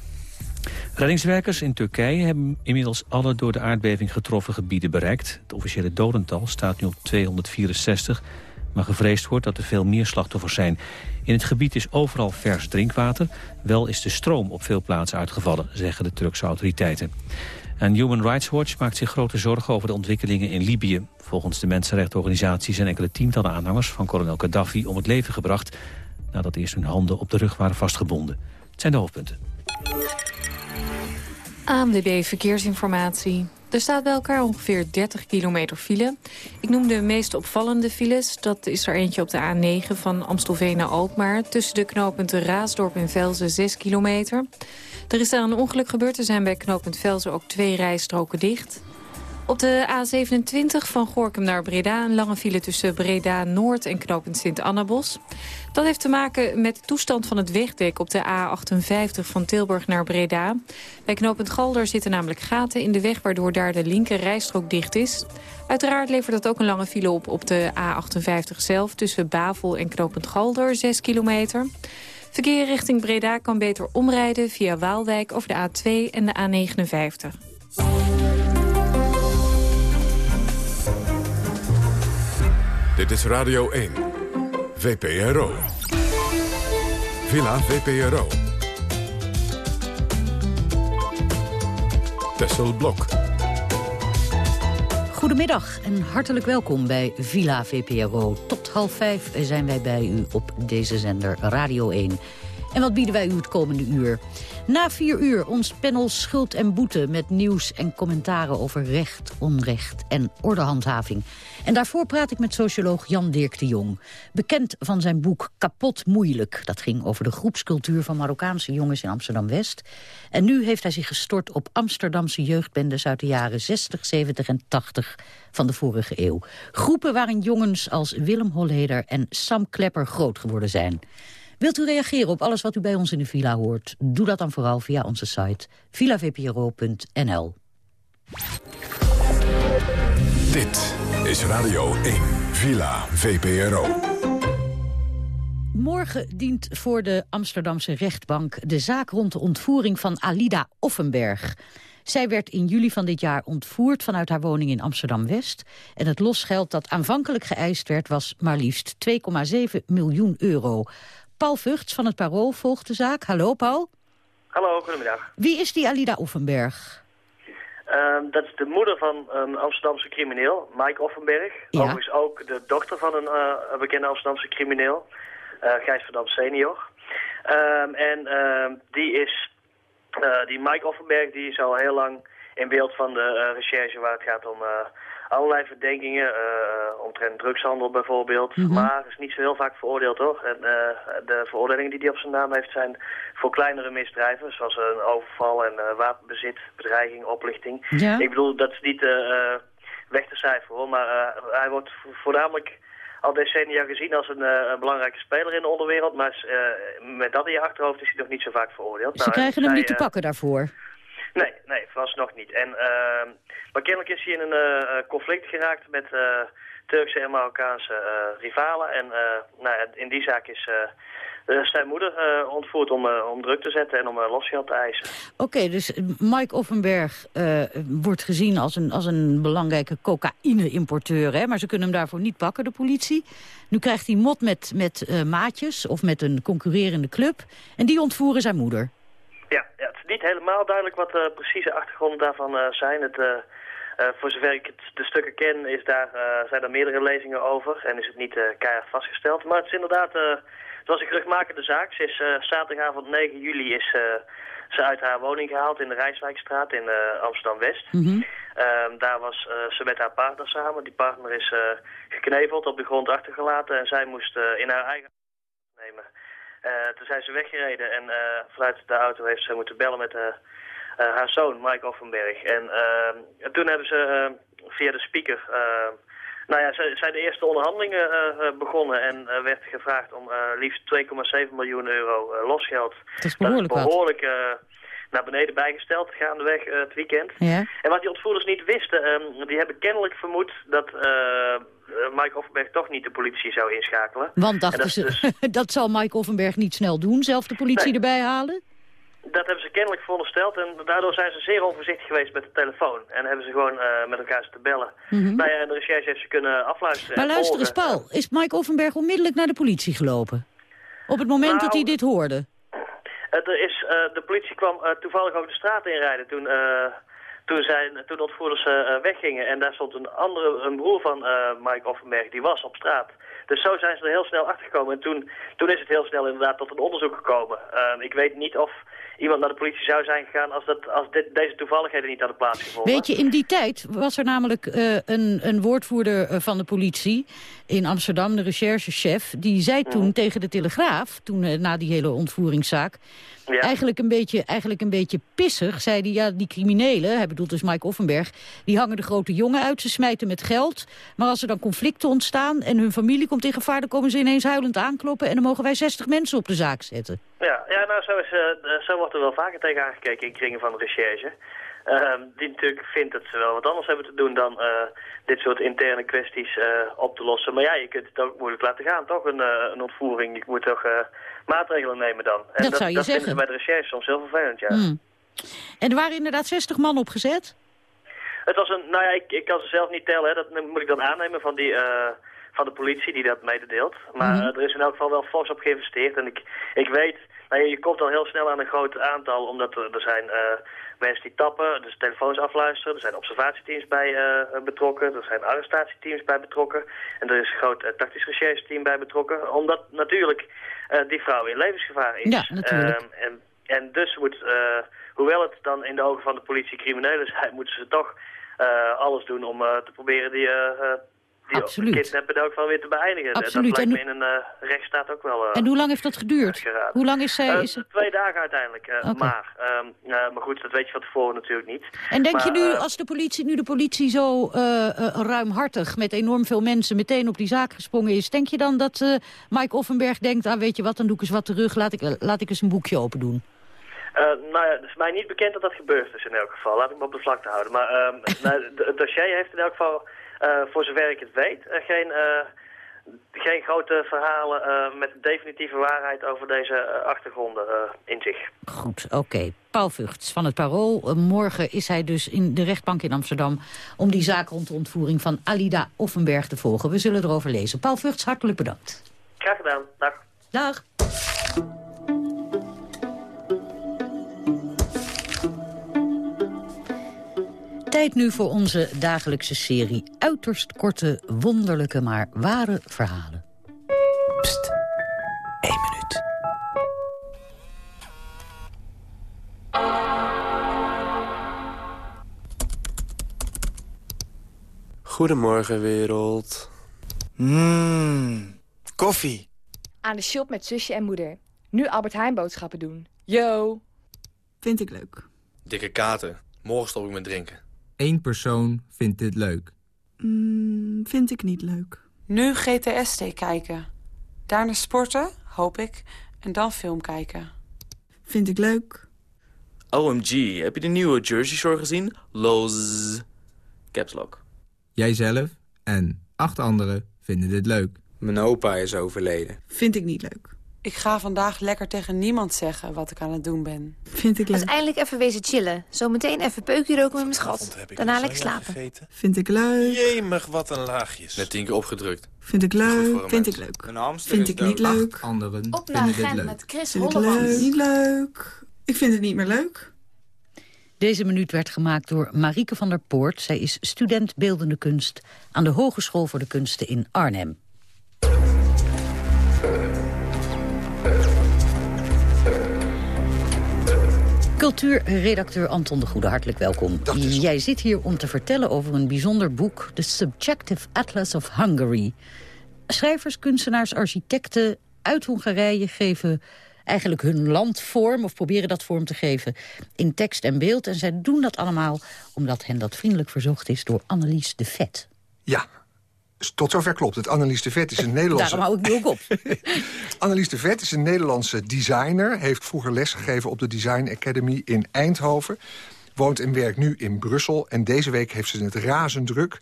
Reddingswerkers in Turkije hebben inmiddels alle door de aardbeving getroffen gebieden bereikt. Het officiële dodental staat nu op 264, maar gevreesd wordt dat er veel meer slachtoffers zijn. In het gebied is overal vers drinkwater. Wel is de stroom op veel plaatsen uitgevallen, zeggen de Turkse autoriteiten. En Human Rights Watch maakt zich grote zorgen over de ontwikkelingen in Libië. Volgens de mensenrechtenorganisatie zijn enkele tientallen aanhangers van kolonel Gaddafi om het leven gebracht... nadat eerst hun handen op de rug waren vastgebonden. Het zijn de hoofdpunten.
ANWB Verkeersinformatie. Er staat bij elkaar ongeveer 30 kilometer file. Ik noem de meest opvallende files. Dat is er eentje op de A9 van Amstelveen naar Alkmaar. Tussen de knooppunten Raasdorp en Velzen 6 kilometer. Er is daar een ongeluk gebeurd. Er zijn bij knooppunt Velzen ook twee rijstroken dicht. Op de A27 van Gorkum naar Breda... een lange file tussen Breda Noord en knooppunt Sint-Annabos. Dat heeft te maken met de toestand van het wegdek op de A58 van Tilburg naar Breda. Bij knooppunt Galder zitten namelijk gaten in de weg... waardoor daar de linker rijstrook dicht is. Uiteraard levert dat ook een lange file op op de A58 zelf... tussen Bavel en knooppunt Galder, 6 kilometer. Verkeer richting Breda kan beter omrijden via Waalwijk over de A2 en de A59.
Dit is Radio 1. VPRO. Villa VPRO. Tessel Blok.
Goedemiddag en hartelijk welkom bij Villa VPRO. Tot half vijf zijn wij bij u op deze zender Radio 1. En wat bieden wij u het komende uur? Na vier uur ons panel Schuld en Boete met nieuws en commentaren over recht, onrecht en ordehandhaving. En daarvoor praat ik met socioloog Jan Dirk de Jong. Bekend van zijn boek Kapot Moeilijk. Dat ging over de groepscultuur van Marokkaanse jongens in Amsterdam-West. En nu heeft hij zich gestort op Amsterdamse jeugdbendes uit de jaren 60, 70 en 80 van de vorige eeuw. Groepen waarin jongens als Willem Holleder en Sam Klepper groot geworden zijn. Wilt u reageren op alles wat u bij ons in de villa hoort? Doe dat dan vooral via onze site villavpro.nl.
Dit is Radio 1, Villa VPRO.
Morgen dient voor de Amsterdamse rechtbank de zaak rond de ontvoering van Alida Offenberg. Zij werd in juli van dit jaar ontvoerd vanuit haar woning in Amsterdam-West. En het losgeld dat aanvankelijk geëist werd was maar liefst 2,7 miljoen euro. Paul Vugts van het Parool volgt de zaak. Hallo Paul.
Hallo, goedemiddag.
Wie is die Alida Offenberg?
Ehm, dat is de moeder van een Amsterdamse crimineel, Mike Offenberg. Ja. Overigens ook de dochter van een, uh, bekende Amsterdamse crimineel, uh, Gijs van Dam senior. Ehm, en ehm, die is, uh, die Mike Offenberg, die is al heel lang in beeld van de recherche waar het gaat om allerlei verdenkingen, uh, omtrent drugshandel bijvoorbeeld. Mm -hmm. Maar is niet zo heel vaak veroordeeld hoor. En uh, de veroordelingen die hij op zijn naam heeft zijn voor kleinere misdrijven. Zoals een overval en uh, wapenbezit, bedreiging, oplichting. Ja. Ik bedoel, dat is niet weg te cijferen hoor. Maar hij wordt voornamelijk al decennia gezien als een, een, belangrijke speler in de onderwereld. Maar met dat in je achterhoofd is hij nog niet zo vaak veroordeeld.
Ze nou, krijgen hem niet te pakken daarvoor?
Nee, nee, nog niet. En, uh, maar kennelijk is hij in een uh, conflict geraakt met uh, Turkse en Marokkaanse rivalen. En nou, in die zaak is zijn moeder ontvoerd om, om druk te zetten en om losgeld te eisen.
Oké, dus Mike Offenberg wordt gezien als een, als een belangrijke cocaïne-importeur. Maar ze kunnen hem daarvoor niet pakken, de politie. Nu krijgt hij mot met, met maatjes of met een concurrerende club. En die ontvoeren zijn moeder.
Ja, ja, het is niet helemaal duidelijk wat de precieze achtergronden daarvan uh, zijn. Het, uh, voor zover ik het, de stukken ken, is daar, zijn er meerdere lezingen over en is het niet keihard vastgesteld. Maar het is inderdaad, het was een geruchtmakende zaak. Ze is zaterdagavond 9 juli is ze uit haar woning gehaald in de Rijswijkstraat in Amsterdam-West. Mm -hmm. daar was ze met haar partner samen. Die partner is gekneveld, op de grond achtergelaten en zij moest in haar eigen nemen. Uh, toen zijn ze weggereden en uh, vanuit de auto heeft ze moeten bellen met uh, haar zoon, Mike Offenberg. En ehm, toen hebben ze via de speaker, nou ja, zijn de eerste onderhandelingen begonnen en werd gevraagd om liefst 2,7 miljoen euro losgeld.
Dat is behoorlijk,
dat is behoorlijk naar beneden bijgesteld gaandeweg uh, het weekend.
Ja.
En wat die ontvoerders niet wisten, um, die hebben kennelijk vermoed dat uh, Mike Offenberg toch niet de politie zou inschakelen.
Want dachten dat ze, (laughs) dus... dat zal Mike Offenberg niet snel doen, zelf de politie nee. erbij halen?
Dat hebben ze kennelijk verondersteld en daardoor zijn ze zeer onvoorzichtig geweest met de telefoon. En hebben ze gewoon uh, met elkaar te bellen.
Mhm.
Nou ja, en de recherche heeft ze kunnen afluisteren.
Maar luister eens. Paul. Is Mike Offenberg onmiddellijk naar de politie gelopen? Op het moment
Nou,
dat hij dit hoorde?
Het er is, eh, de politie kwam eh, toevallig over de straat inrijden toen, eh, toen, zijn, toen de ontvoerders eh, weggingen. En daar stond een andere, een broer van eh, Mike Offenberg, die was op straat. Dus zo zijn ze er heel snel achter gekomen. En toen, toen is het heel snel inderdaad tot een onderzoek gekomen. Ehm, ik weet niet of iemand naar de politie zou zijn gegaan als, dat, als dit, deze toevalligheden niet hadden plaatsgevonden.
Weet je, in die tijd was er namelijk eh, een, een woordvoerder eh, van de politie in Amsterdam, de recherchechef, die zei
Mhm.
toen tegen de Telegraaf, toen eh, na die hele ontvoeringszaak, eigenlijk, een beetje, eigenlijk een beetje pissig, zei hij, ja, die criminelen, hij bedoelt dus Mike Offenberg, die hangen de grote jongen uit, ze smijten met geld, maar als er dan conflicten ontstaan en hun familie komt in gevaar, dan komen ze ineens huilend aankloppen en dan mogen wij 60 mensen op de zaak zetten.
Ja, ja nou zo, is, eh, zo wordt er wel vaker tegen aangekeken in kringen van de recherche. Ehm, die natuurlijk vindt dat ze wel wat anders hebben te doen dan eh, dit soort interne kwesties eh, op te lossen. Maar ja, je kunt het ook moeilijk laten gaan, toch? Een, een ontvoering, je moet toch maatregelen nemen dan. En
Dat zou je
dat
zeggen.
vinden ze bij de recherche soms heel vervelend, ja.
Hmm. En er waren inderdaad 60 man opgezet?
Het was een, nou ja, ik, ik kan ze zelf niet tellen, hè. dat moet ik dan aannemen van die... van de politie die dat mededeelt. Maar
Mhm.
er is in elk geval wel fors op geïnvesteerd. En ik, ik weet, nou, je, komt al heel snel aan een groot aantal, omdat er, er zijn eh, mensen die tappen, dus telefoons afluisteren. Er zijn observatieteams bij eh, betrokken, er zijn arrestatieteams bij betrokken. En er is een groot tactisch recherche-team bij betrokken. Omdat natuurlijk die vrouw in levensgevaar is.
Ja, natuurlijk.
Ehm, en, en dus moet, eh, hoewel het dan in de ogen van de politie criminelen zijn, (laughs) moeten ze toch alles doen om te proberen die... eh, eh, die
Absoluut.
kidnappen ook wel weer te beëindigen.
Absoluut.
Dat lijkt
En
me in een eh, rechtsstaat ook wel... eh,
En hoe lang heeft dat geduurd?
geraden.
Hoe lang is zij...
Eh,
is
Twee dagen uiteindelijk, eh, maar. ehm, eh, maar goed, dat weet je van tevoren natuurlijk niet.
En denk je nu,
eh,
als de politie, nu de politie zo eh, eh, ruimhartig met enorm veel mensen meteen op die zaak gesprongen is, denk je dan dat eh, Mike Offenberg denkt, ah weet je wat, dan doe ik eens wat terug, laat ik, laat ik eens een boekje open doen?
eh, nou ja, het is mij niet bekend dat dat gebeurd is in elk geval. Laat ik me op de vlakte houden. Maar ehm, (laughs) nou, het dossier heeft in elk geval, eh, voor zover ik het weet, eh, geen, eh, geen grote verhalen eh, met definitieve waarheid over deze eh, achtergronden eh, in zich.
Goed, oké. Paul Vugts van het Parool. Eh, morgen is hij dus in de rechtbank in Amsterdam... om die zaak rond de ontvoering van Alida Offenberg te volgen. We zullen erover lezen. Paul Vugts, hartelijk bedankt.
Graag gedaan. Dag.
Dag. Tijd nu voor onze dagelijkse serie uiterst korte, wonderlijke, maar ware verhalen.
Pst, één minuut.
Goedemorgen, wereld.
Mmm, koffie.
Aan de shop met zusje en moeder. Nu Albert Heijn boodschappen doen. Yo!
Vind ik leuk.
Dikke katen. Morgen stop ik met drinken.
Eén persoon vindt dit leuk.
Mm, vind ik niet leuk.
Nu GTST kijken. Daarna sporten, hoop ik. En dan film kijken.
Vind ik leuk.
OMG, heb je de nieuwe Jersey Shore gezien? Loz. Caps Lock.
Jijzelf en acht anderen vinden dit leuk.
Mijn opa is overleden.
Vind ik niet leuk.
Ik ga vandaag lekker tegen niemand zeggen wat ik aan het doen ben.
Vind ik leuk.
Uiteindelijk even wezen chillen. Zometeen even peukje roken met mijn schat. Daarna lekker slapen.
Vind ik leuk.
Jemig, wat een laagjes. Net tien keer opgedrukt.
Vind ik leuk.
een
Vind ik leuk.
Een hamster
Vind ik niet leuk.
Acht anderen
Op naar Gent met Chris
Vind ik leuk.
Hollemans.
Niet leuk. Ik vind het niet meer leuk.
Deze minuut werd gemaakt door Marieke van der Poort. Zij is student beeldende kunst aan de Hogeschool voor de Kunsten in Arnhem. Cultuurredacteur Anton de Goede, hartelijk welkom. Jij zit hier om te vertellen over een bijzonder boek... The Subjective Atlas of Hungary. Schrijvers, kunstenaars, architecten uit Hongarije geven eigenlijk hun land vorm... of proberen dat vorm te geven in tekst en beeld. En zij doen dat allemaal omdat hen dat vriendelijk verzocht is... door Annelies de Vet.
Ja, tot zover klopt het. Annelies de Vet is een Nederlandse...
Daarom hou ik nu ook op. (laughs)
Annelies de Vet is een Nederlandse designer. Heeft vroeger lesgegeven op de Design Academy in Eindhoven. Woont en werkt nu in Brussel. En deze week heeft ze het razend druk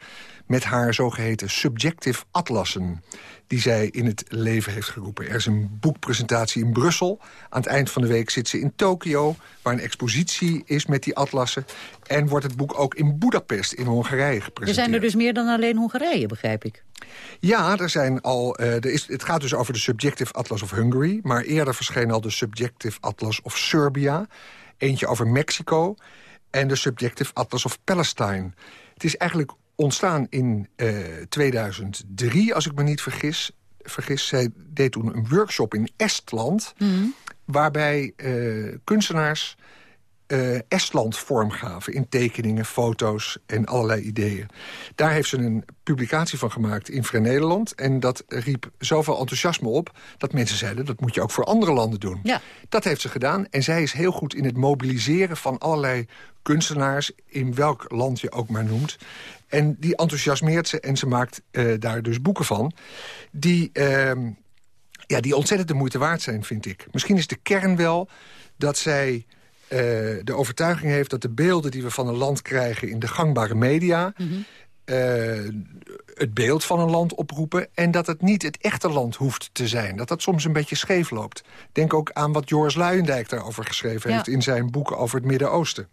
met haar zogeheten subjective atlassen die zij in het leven heeft geroepen. Er is een boekpresentatie in Brussel. Aan het eind van de week zit ze in Tokio... waar een expositie is met die atlassen. En wordt het boek ook in Budapest in Hongarije gepresenteerd.
Er zijn er dus meer dan alleen Hongarije, begrijp ik.
Ja, er zijn al, uh, er is, het gaat dus over de Subjective Atlas of Hungary... maar eerder verscheen al de Subjective Atlas of Serbia. Eentje over Mexico en de Subjective Atlas of Palestine. Het is eigenlijk ontstaan in uh, eh, 2003, als ik me niet vergis. vergis. Zij deed toen een workshop in Estland... Mhm. waarbij uh, kunstenaars uh, Estland vormgaven in tekeningen, foto's en allerlei ideeën. Daar heeft ze een publicatie van gemaakt in Vrij Nederland. En dat riep zoveel enthousiasme op dat mensen zeiden... dat moet je ook voor andere landen doen.
Ja.
Dat heeft ze gedaan. En zij is heel goed in het mobiliseren van allerlei kunstenaars... in welk land je ook maar noemt. En die enthousiasmeert ze en ze maakt uh, daar dus boeken van... die, uh, ja, die ontzettend de moeite waard zijn, vind ik. Misschien is de kern wel dat zij uh, de overtuiging heeft... dat de beelden die we van een land krijgen in de gangbare media... Mm -hmm. het beeld van een land oproepen... en dat het niet het echte land hoeft te zijn. Dat dat soms een beetje scheef loopt. Denk ook aan wat Joris Luijendijk daarover geschreven ja. heeft... in zijn boeken over het Midden-Oosten.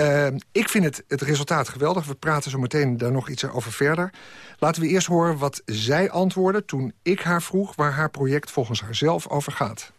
Uh, ik vind het, het resultaat geweldig. We praten zo meteen daar nog iets over verder. Laten we eerst horen wat zij antwoordde toen ik haar vroeg... waar haar project volgens haar zelf over gaat.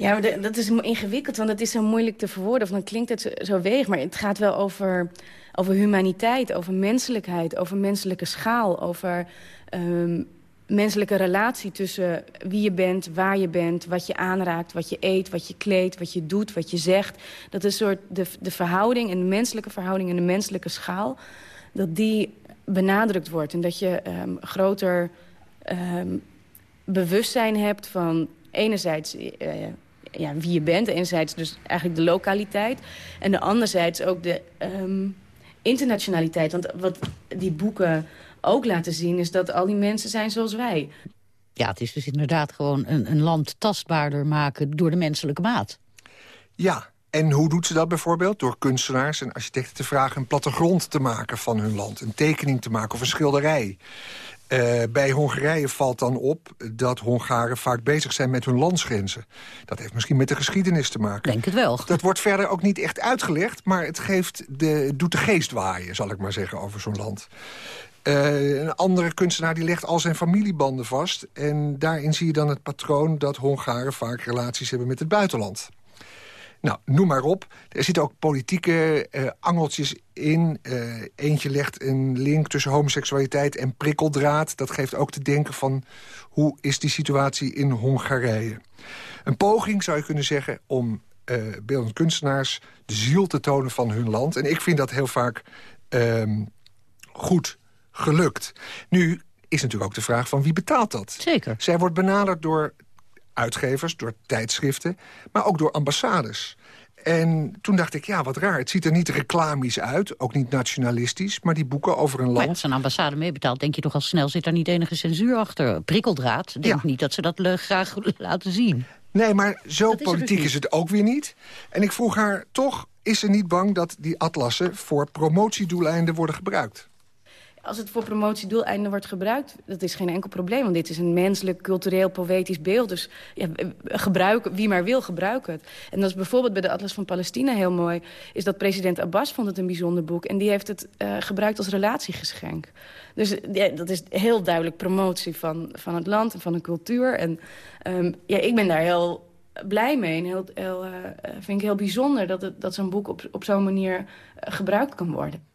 Ja, maar dat is ingewikkeld, want het is zo moeilijk te verwoorden. Of dan klinkt het zo, weeg, maar het gaat wel over, over humaniteit, over menselijkheid... over menselijke schaal, over um, menselijke relatie tussen wie je bent, waar je bent... wat je aanraakt, wat je eet, wat je kleedt, wat je doet, wat je zegt. Dat is soort de, de verhouding en de menselijke verhouding en de menselijke schaal... dat die benadrukt wordt en dat je um, groter um, bewustzijn hebt van enerzijds... Uh, ja, wie je bent. Enerzijds dus eigenlijk de lokaliteit. En de anderzijds ook de um, internationaliteit. Want wat die boeken ook laten zien... is dat al die mensen zijn zoals wij.
Ja, het is dus inderdaad gewoon een, een land tastbaarder maken... door de menselijke maat.
Ja, en hoe doet ze dat bijvoorbeeld? Door kunstenaars en architecten te vragen... een plattegrond te maken van hun land. Een tekening te maken of een schilderij. Uh, bij Hongarije valt dan op dat Hongaren vaak bezig zijn met hun landsgrenzen. Dat heeft misschien met de geschiedenis te maken.
Denk het wel.
Dat wordt verder ook niet echt uitgelegd, maar het geeft de, doet de geest waaien, zal ik maar zeggen, over zo'n land. Uh, een andere kunstenaar die legt al zijn familiebanden vast. En daarin zie je dan het patroon dat Hongaren vaak relaties hebben met het buitenland. Nou, noem maar op. Er zitten ook politieke uh, angeltjes in. Uh, eentje legt een link tussen homoseksualiteit en prikkeldraad. Dat geeft ook te denken van hoe is die situatie in Hongarije. Een poging, zou je kunnen zeggen, om uh, beeldend kunstenaars... de ziel te tonen van hun land. En ik vind dat heel vaak um, goed gelukt. Nu is natuurlijk ook de vraag van wie betaalt dat?
Zeker.
Zij wordt benaderd door uitgevers, door tijdschriften, maar ook door ambassades. En toen dacht ik, ja, wat raar. Het ziet er niet reclamisch uit, ook niet nationalistisch... maar die boeken over een land... Maar
als een ambassade meebetaalt, denk je toch al snel... zit daar niet enige censuur achter? Prikkeldraad, denk ja. niet dat ze dat graag laten zien.
Nee, maar zo is politiek dus is het ook weer niet. En ik vroeg haar, toch is ze niet bang dat die atlassen... voor promotiedoeleinden worden gebruikt?
Als het voor promotiedoeleinden wordt gebruikt, dat is geen enkel probleem. Want dit is een menselijk, cultureel, poëtisch beeld. Dus ja, gebruik, wie maar wil, gebruik het. En dat is bijvoorbeeld bij de Atlas van Palestina heel mooi... is dat president Abbas vond het een bijzonder boek... en die heeft het uh, gebruikt als relatiegeschenk. Dus dat is heel duidelijk promotie van, van het land en van de cultuur. En um, ja, ik ben daar heel blij mee. En heel, heel, uh, vind ik heel bijzonder dat, dat zo'n boek op, op zo'n manier gebruikt kan worden.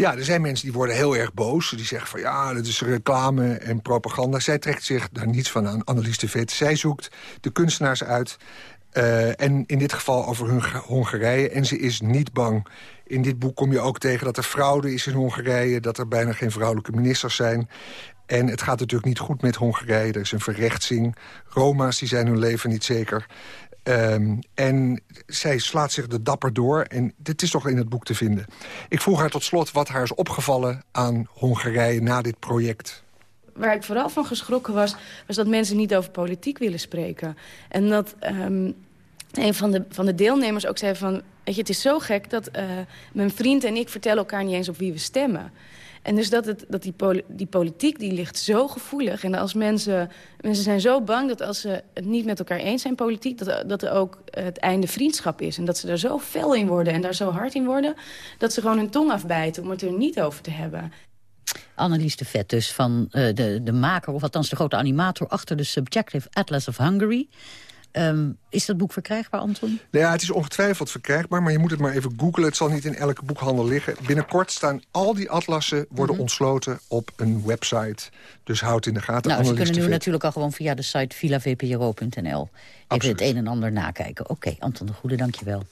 Ja, er zijn mensen die worden heel erg boos. Die zeggen van ja, dat is reclame en propaganda. Zij trekt zich daar niets van aan, Annelies de Vet. Zij zoekt de kunstenaars uit. Uh, en in dit geval over hun Hongarije. En ze is niet bang. In dit boek kom je ook tegen dat er fraude is in Hongarije. Dat er bijna geen vrouwelijke ministers zijn. En het gaat natuurlijk niet goed met Hongarije. Er is een verrechtsing. Roma's die zijn hun leven niet zeker. Um, en zij slaat zich er dapper door. En dit is toch in het boek te vinden. Ik vroeg haar tot slot wat haar is opgevallen aan Hongarije na dit project.
Waar ik vooral van geschrokken was, was dat mensen niet over politiek willen spreken. En dat... Um een van de, van de deelnemers ook zei van... Weet je, het is zo gek dat uh, mijn vriend en ik vertellen elkaar niet eens op wie we stemmen. En dus dat, het, dat die, die politiek die ligt zo gevoelig. En als mensen, mensen zijn zo bang dat als ze het niet met elkaar eens zijn politiek... dat, dat er ook het einde vriendschap is. En dat ze daar zo fel in worden en daar zo hard in worden... dat ze gewoon hun tong afbijten om het er niet over te hebben.
Annelies de Vet dus van uh, de, de maker, of althans de grote animator... achter de Subjective Atlas of Hungary... Um, is dat boek verkrijgbaar, Anton?
Nou ja, het is ongetwijfeld verkrijgbaar, maar je moet het maar even googlen. Het zal niet in elke boekhandel liggen. Binnenkort staan al die atlassen worden mm -hmm. ontsloten op een website. Dus houd in de gaten.
Nou, ze kunnen nu natuurlijk al gewoon via de site villavpro.nl... even het een en ander nakijken. Oké, okay, Anton de Goede, dankjewel.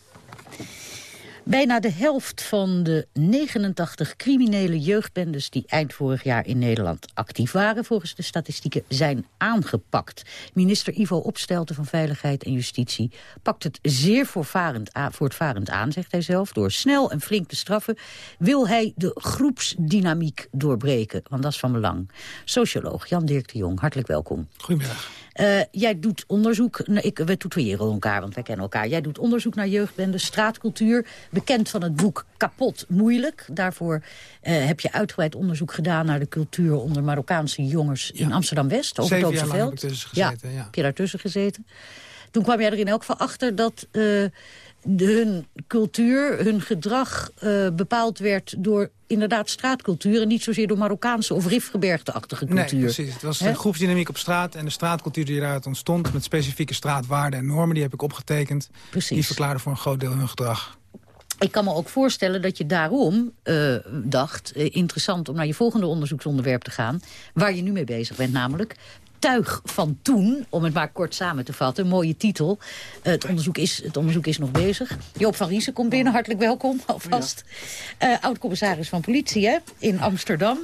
Bijna de helft van de 89 criminele jeugdbendes... die eind vorig jaar in Nederland actief waren... volgens de statistieken, zijn aangepakt. Minister Ivo Opstelten van Veiligheid en Justitie... pakt het zeer voortvarend aan, voortvarend aan, zegt hij zelf. Door snel en flink te straffen... wil hij de groepsdynamiek doorbreken. Want dat is van belang. Socioloog Jan-Dirk de Jong, hartelijk welkom.
Goedemiddag.
Uh, jij doet onderzoek, ik, we tutoyeren elkaar, want wij kennen elkaar. Jij doet onderzoek naar jeugdbende, straatcultuur. Bekend van het boek Kapot Moeilijk. Daarvoor uh, heb je uitgebreid onderzoek gedaan naar de cultuur onder Marokkaanse jongens in Amsterdam-West. Over
Zeven jaar lang heb ik tussen gezeten. Ja,
ja. heb je daartussen gezeten. Toen kwam jij er in elk geval achter dat... Uh, de, hun cultuur, hun gedrag uh, bepaald werd door inderdaad straatcultuur... en niet zozeer door Marokkaanse of Rifgebergte-achtige cultuur.
Nee, precies. Het was de groepsdynamiek op straat en de straatcultuur die eruit ontstond... met specifieke straatwaarden en normen, die heb ik opgetekend.
Precies.
Die verklaarden voor een groot deel hun gedrag.
Ik kan me ook voorstellen dat je daarom uh, dacht... Uh, interessant om naar je volgende onderzoeksonderwerp te gaan... waar je nu mee bezig bent, namelijk tuig van toen, om het maar kort samen te vatten. Mooie titel. Uh, het, onderzoek is, het onderzoek is nog bezig. Joop van Riesen komt binnen, hartelijk welkom (laughs) alvast. Ja. Uh, Oud-commissaris van politie hè, in Amsterdam.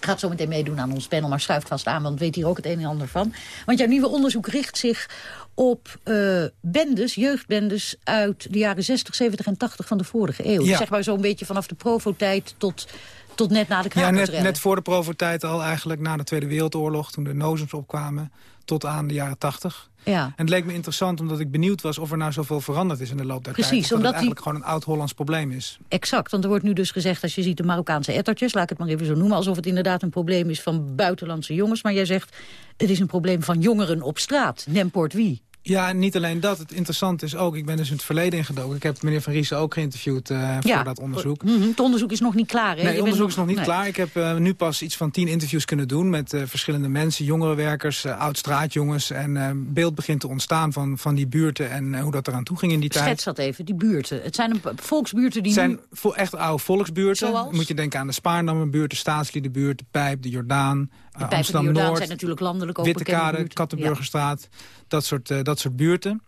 Gaat zo meteen meedoen aan ons panel, maar schuift vast aan... want weet hier ook het een en ander van. Want jouw nieuwe onderzoek richt zich op uh, bendes, jeugdbendes uit de jaren 60, 70 en 80 van de vorige eeuw. Ja. Zeg maar zo'n beetje vanaf de Provo-tijd tot tot net na de
Ja, net, net voor de Provo-tijd al eigenlijk, na de Tweede Wereldoorlog... toen de nozems opkwamen, tot aan de jaren tachtig.
Ja.
En het leek me interessant omdat ik benieuwd was of er nou zoveel veranderd is in de loop der
Precies,
tijd. Of
omdat
het eigenlijk die... gewoon een oud-Hollands probleem is.
Exact, want er wordt nu dus gezegd als je ziet de Marokkaanse ettertjes... laat ik het maar even zo noemen, alsof het inderdaad een probleem is van buitenlandse jongens. Maar jij zegt, het is een probleem van jongeren op straat. Nemport wie?
Ja, en niet alleen dat. Het interessante is ook, ik ben dus in het verleden ingedoken. Ik heb meneer Van Riesen ook geïnterviewd uh, voor
ja.
dat onderzoek.
Mm -hmm. Het onderzoek is nog niet klaar, hè?
Nee, het onderzoek is nog niet nee. klaar. Ik heb uh, nu pas iets van tien interviews kunnen doen met uh, verschillende mensen. Jongerenwerkers, oud-straatjongens. En beeld begint te ontstaan van, van die buurten en hoe dat eraan toe ging in die tijd.
Schets dat even, die buurten. Het zijn een volksbuurten die
Het zijn
nu...
echt oude volksbuurten.
Zoals?
Moet je denken aan de Spaarnammenbuurt, de Staatsliedenbuurt, de Pijp, de Jordaan.
De de Jordaan zijn natuurlijk landelijk ook
Witte Kade, Kattenburgerstraat. Ja. Dat, soort, dat soort buurten.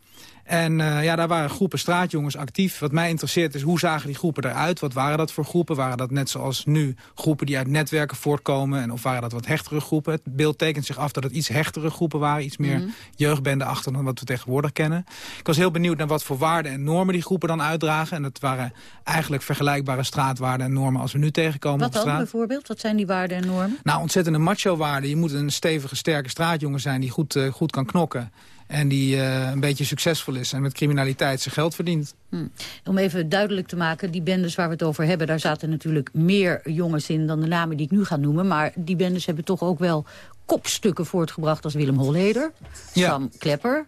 En uh, ja, daar waren groepen straatjongens actief. Wat mij interesseert is, hoe zagen die groepen eruit? Wat waren dat voor groepen? Waren dat net zoals nu groepen die uit netwerken voortkomen? En of waren dat wat hechtere groepen? Het beeld tekent zich af dat het iets hechtere groepen waren. Iets meer mm -hmm. jeugdbendeachtig dan wat we tegenwoordig kennen. Ik was heel benieuwd naar wat voor waarden en normen die groepen dan uitdragen. En dat waren eigenlijk vergelijkbare straatwaarden en normen als we nu tegenkomen
wat
op straat.
Wat dan bijvoorbeeld? Wat zijn die waarden en normen?
Nou, ontzettende macho-waarden. Je moet een stevige, sterke straatjongen zijn die goed, uh, goed kan knokken. En die uh, een beetje succesvol is en met criminaliteit zijn geld verdient.
Hm. Om even duidelijk te maken, die bendes waar we het over hebben... daar zaten natuurlijk meer jongens in dan de namen die ik nu ga noemen. Maar die bendes hebben toch ook wel kopstukken voortgebracht... als Willem Holleder,
ja.
Sam Klepper,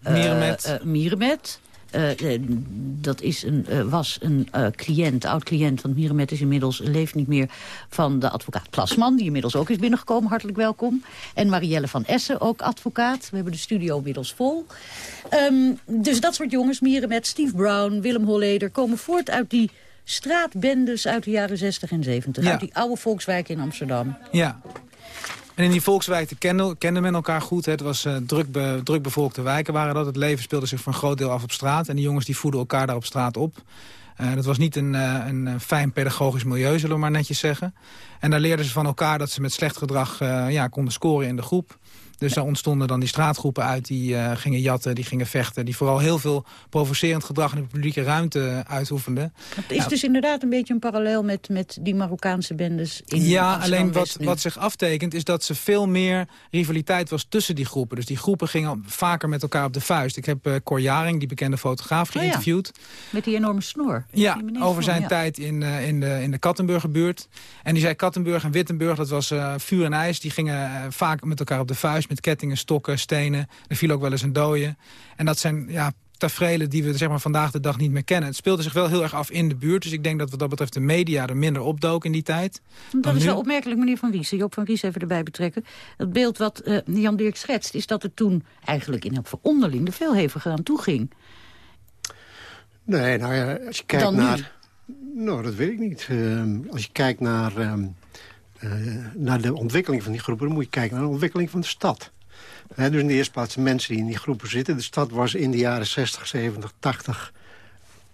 Mierenmet.
Uh, uh, Mierenmet. Uh, dat is een, uh, was een uh, cliënt, oud-cliënt, want Mierenmet is inmiddels, leeft niet meer, van de advocaat Plasman, die inmiddels ook is binnengekomen, hartelijk welkom. En Marielle van Essen, ook advocaat. We hebben de studio inmiddels vol. Um, dus dat soort jongens, Mierenmet, Steve Brown, Willem Holleder, komen voort uit die straatbendes uit de jaren 60 en 70.
Ja.
Uit die oude volkswijken in Amsterdam.
Ja. En in die volkswijken kende, kende men elkaar goed. Het was uh, druk, be, druk bevolkte wijken waren dat. Het leven speelde zich voor een groot deel af op straat. En die jongens die voeden elkaar daar op straat op. Uh, dat was niet een, uh, een fijn pedagogisch milieu, zullen we maar netjes zeggen. En daar leerden ze van elkaar dat ze met slecht gedrag ja, konden scoren in de groep. Dus daar ontstonden dan die straatgroepen uit die eh, gingen jatten, die gingen vechten. Die vooral heel veel provocerend gedrag in de publieke ruimte uitoefenden.
Het is dus inderdaad een beetje een parallel met, met die Marokkaanse bendes in
Ja, alleen wat, wat zich aftekent is dat ze veel meer rivaliteit was tussen die groepen. Dus die groepen gingen vaker met elkaar op de vuist. Ik heb eh Cor Jaring, die bekende fotograaf,
Oh ja.
geïnterviewd.
Met die enorme snor.
Ja, over zijn
ja.
tijd in, eh, in, de, in de Kattenburgerbuurt. En die zei Kattenburg en Wittenburg, dat was vuur en ijs. Die gingen vaak met elkaar op de vuist, met kettingen, stokken, stenen. Er viel ook wel eens een dode. En dat zijn ja, tafereelen die we zeg maar, vandaag de dag niet meer kennen. Het speelde zich wel heel erg af in de buurt. Dus ik denk dat wat dat betreft de media er minder opdook in die tijd.
Dat
dan
is
nu.
wel opmerkelijk, meneer Van Ries. Joop van Ries even erbij betrekken. Het beeld wat eh, Jan Dirk schetst... is dat het toen eigenlijk in elk geval onderling er veel heviger aan toe ging.
Nee, nou ja, als je kijkt
Dan nu?
naar... Nou, dat weet ik niet. Ehm, als je kijkt naar, ehm, eh, naar de ontwikkeling van die groepen... dan moet je kijken naar de ontwikkeling van de stad. Dus in de eerste plaats de mensen die in die groepen zitten. De stad was in de jaren 60, 70, 80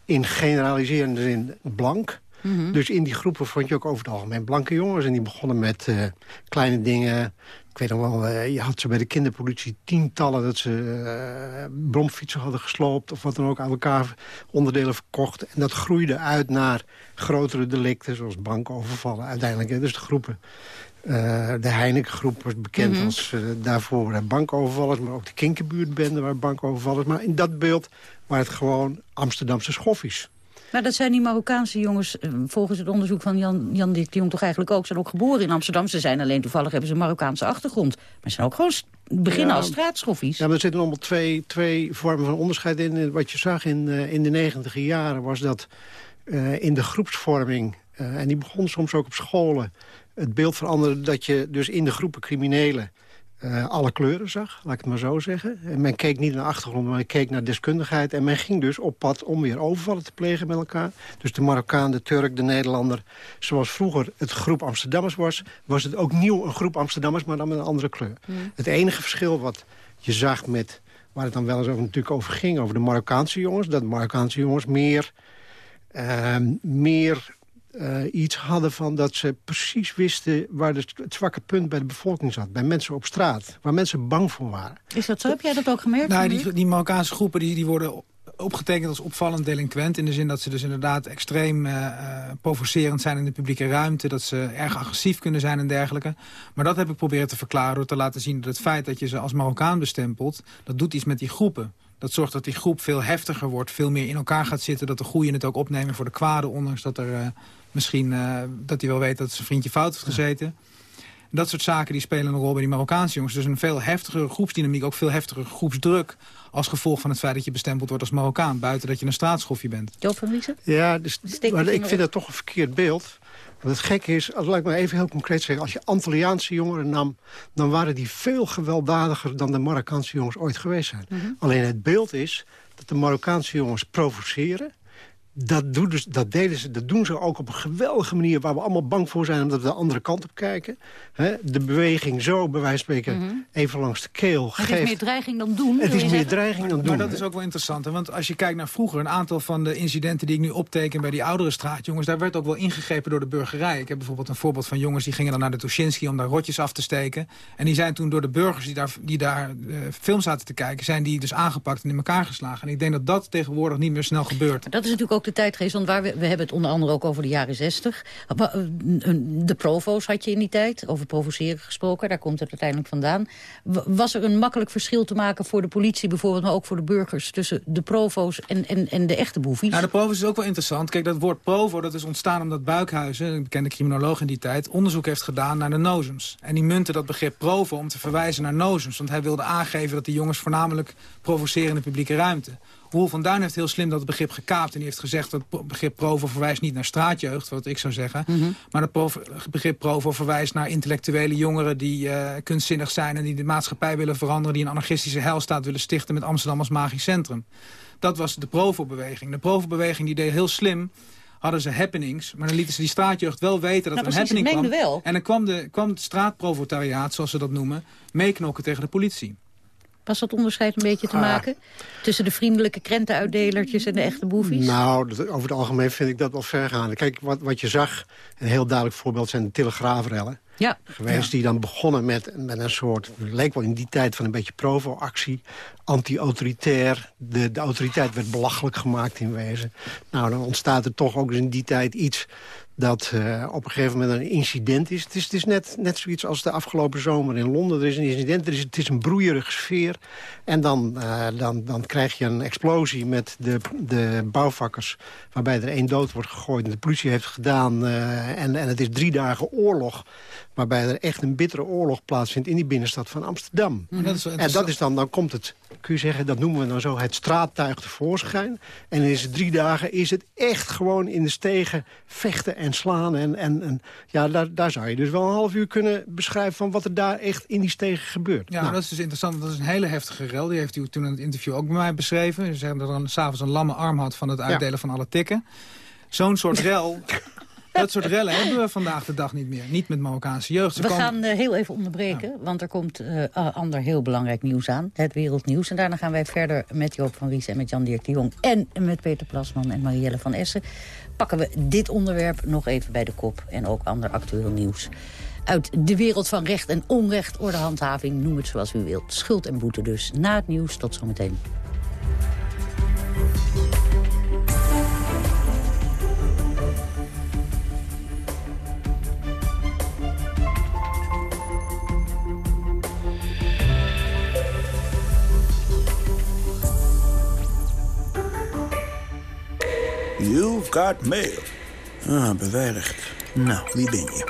in generaliserende zin blank.
Mhm.
Dus in die groepen vond je ook over het algemeen blanke jongens. En die begonnen met eh, kleine dingen. Ik weet nog wel, eh, je had ze bij de kinderpolitie tientallen... dat ze eh, bromfietsen hadden gesloopt of wat dan ook aan elkaar onderdelen verkocht. En dat groeide uit naar grotere delicten, zoals bankovervallen uiteindelijk. Hè. Dus de groepen... eh, de Heineken-groep was bekend
Mhm.
als daarvoor bankovervallers... maar ook de Kinkerbuurtbende waren bankovervallers. Maar in dat beeld waren het gewoon Amsterdamse schoffies.
Maar dat zijn die Marokkaanse jongens, eh, volgens het onderzoek van Jan, Jan de Jong toch eigenlijk ook... zijn ook geboren in Amsterdam. Ze zijn alleen toevallig hebben ze een Marokkaanse achtergrond. Maar ze zijn ook gewoon beginnen
Ja.
als straatschoffies.
Ja, maar er zitten allemaal twee, twee vormen van onderscheid in. Wat je zag in, eh, in de negentiger jaren was dat eh, in de groepsvorming... eh, en die begon soms ook op scholen... het beeld veranderde dat je dus in de groepen criminelen... eh, alle kleuren zag, laat ik het maar zo zeggen. En men keek niet naar achtergrond, maar men keek naar deskundigheid. En men ging dus op pad om weer overvallen te plegen met elkaar. Dus de Marokkaan, de Turk, de Nederlander. Zoals vroeger het groep Amsterdammers was... was het ook nieuw een groep Amsterdammers, maar dan met een andere kleur. Het enige verschil wat je zag met... waar het dan wel eens over, natuurlijk over ging, over de Marokkaanse jongens... dat de Marokkaanse jongens meer, ehm, meer eh, iets hadden van dat ze precies wisten... waar het zwakke punt bij de bevolking zat. Bij mensen op straat, waar mensen bang voor waren.
Is dat zo? Heb jij dat ook gemerkt?
Nou, die, die Marokkaanse groepen die, die worden opgetekend als opvallend delinquent. In de zin dat ze dus inderdaad extreem eh, eh, provocerend zijn in de publieke ruimte. Dat ze erg agressief kunnen zijn en dergelijke. Maar dat heb ik proberen te verklaren door te laten zien dat het feit dat je ze als Marokkaan bestempelt... dat doet iets met die groepen. Dat zorgt dat die groep veel heftiger wordt, veel meer in elkaar gaat zitten. Dat de goeie het ook opnemen voor de kwade, ondanks dat er eh, misschien eh, dat hij wel weet dat zijn vriendje fout heeft gezeten. Dat soort zaken die spelen een rol bij die Marokkaanse jongens. Dus een veel heftigere groepsdynamiek, ook veel heftigere groepsdruk... als gevolg van het feit dat je bestempeld wordt als Marokkaan... buiten dat je een straatschofje bent.
Joop van Riesen?
Ja, dus, maar ik vind dat toch een verkeerd beeld. Want het gekke is, laat ik maar even heel concreet zeggen... als je Antilliaanse jongeren nam... dan waren die veel gewelddadiger dan de Marokkaanse jongens ooit geweest zijn.
Mhm.
Alleen het beeld is dat de Marokkaanse jongens provoceren... Dat, doen dus, dat, deden ze, dat doen ze ook op een geweldige manier... waar we allemaal bang voor zijn omdat we de andere kant op kijken. Hè, de beweging zo, bij wijze van spreken,
Mhm.
even langs de keel
Het
geeft...
is meer dreiging dan doen.
Het is meer
zeggen?
dreiging dan doen.
Maar dat is ook wel interessant. Hè? Want als je kijkt naar vroeger... een aantal van de incidenten die ik nu opteken bij die oudere straatjongens... daar werd ook wel ingegrepen door de burgerij. Ik heb bijvoorbeeld een voorbeeld van jongens... die gingen dan naar de Tuschinski om daar rotjes af te steken. En die zijn toen door de burgers die daar, die daar eh, film zaten te kijken... zijn die dus aangepakt en in elkaar geslagen. En ik denk dat dat tegenwoordig niet meer snel gebeurt.
Dat is natuurlijk ook de tijdgeest, want waar we, we hebben het onder andere ook over de jaren zestig. De provo's had je in die tijd, over provoceren gesproken, daar komt het uiteindelijk vandaan. Was er een makkelijk verschil te maken voor de politie bijvoorbeeld, maar ook voor de burgers, tussen de provo's en, en, en de echte boevies?
Nou, de provo is ook wel interessant. Kijk, dat woord provo dat is ontstaan omdat Buikhuizen, een bekende criminoloog in die tijd, onderzoek heeft gedaan naar de nozems. En die munten dat begrip provo om te verwijzen naar nozems. Want hij wilde aangeven dat die jongens voornamelijk provoceren in de publieke ruimte. Roel van Duin heeft heel slim dat begrip gekaapt. En die heeft gezegd dat het begrip provo verwijst niet naar straatjeugd, wat ik zou zeggen. Maar het provo- begrip provo verwijst naar intellectuele jongeren die eh, kunstzinnig zijn... en die de maatschappij willen veranderen, die een anarchistische heilstaat willen stichten... met Amsterdam als magisch centrum. Dat was de Provo-beweging. De Provo-beweging die deed heel slim hadden ze happenings. Maar dan lieten ze die straatjeugd wel weten dat
Nou,
er een
precies,
happening kwam.
wel.
En dan kwam, de, kwam het straatprovotariaat, zoals ze dat noemen... meeknokken tegen de politie.
Was dat onderscheid een beetje te
Ah.
maken? Tussen de vriendelijke krentenuitdelertjes en de echte boevies?
Nou, over het algemeen vind ik dat wel vergaande. Kijk, wat, wat je zag, een heel duidelijk voorbeeld zijn de telegraafrellen.
ja.
geweest... die dan begonnen met, met een soort... leek wel in die tijd van een beetje provo-actie... anti-autoritair. De, de autoriteit werd belachelijk gemaakt in wezen. Nou, dan ontstaat er toch ook in die tijd iets dat uh, op een gegeven moment een incident is. Het is, het is net, net zoiets als de afgelopen zomer in Londen. Er is een incident, er is, het is een broeierige sfeer. En dan, uh, dan, dan krijg je een explosie met de, de bouwvakkers... waarbij er één dood wordt gegooid en de politie heeft gedaan. Uh, en, en het is drie dagen oorlog waarbij er echt een bittere oorlog plaatsvindt in die binnenstad van Amsterdam. Mm dat en dat is dan, dan komt het, kun je zeggen, dat noemen we dan zo het straattuig tevoorschijn. En in deze drie dagen is het echt gewoon in de stegen vechten en slaan. En, en, en ja, daar, daar zou je dus wel een half uur kunnen beschrijven van wat er daar echt in die stegen gebeurt.
Ja, nou. dat is dus interessant. Dat is een hele heftige rel. Die heeft u toen in het interview ook bij mij beschreven. Ze zeggen dat er s'avonds een lamme arm had van het uitdelen ja. van alle tikken. Zo'n soort (laughs) rel dat soort rellen hebben we vandaag de dag niet meer. Niet met Marokkaanse jeugd. Ze
we gaan uh, heel even onderbreken, ja. want er komt uh, ander heel belangrijk nieuws aan. Het wereldnieuws. En daarna gaan wij verder met Joop van Ries en met Jan-Dirk de Jong... en met Peter Plasman en Marielle van Essen. Pakken we dit onderwerp nog even bij de kop. En ook ander actueel nieuws. Uit de wereld van recht en onrecht, ordehandhaving, noem het zoals u wilt. Schuld en boete dus. Na het nieuws, tot zometeen.
You've got mail. Ah, beveiligd. Nou, wie ben je?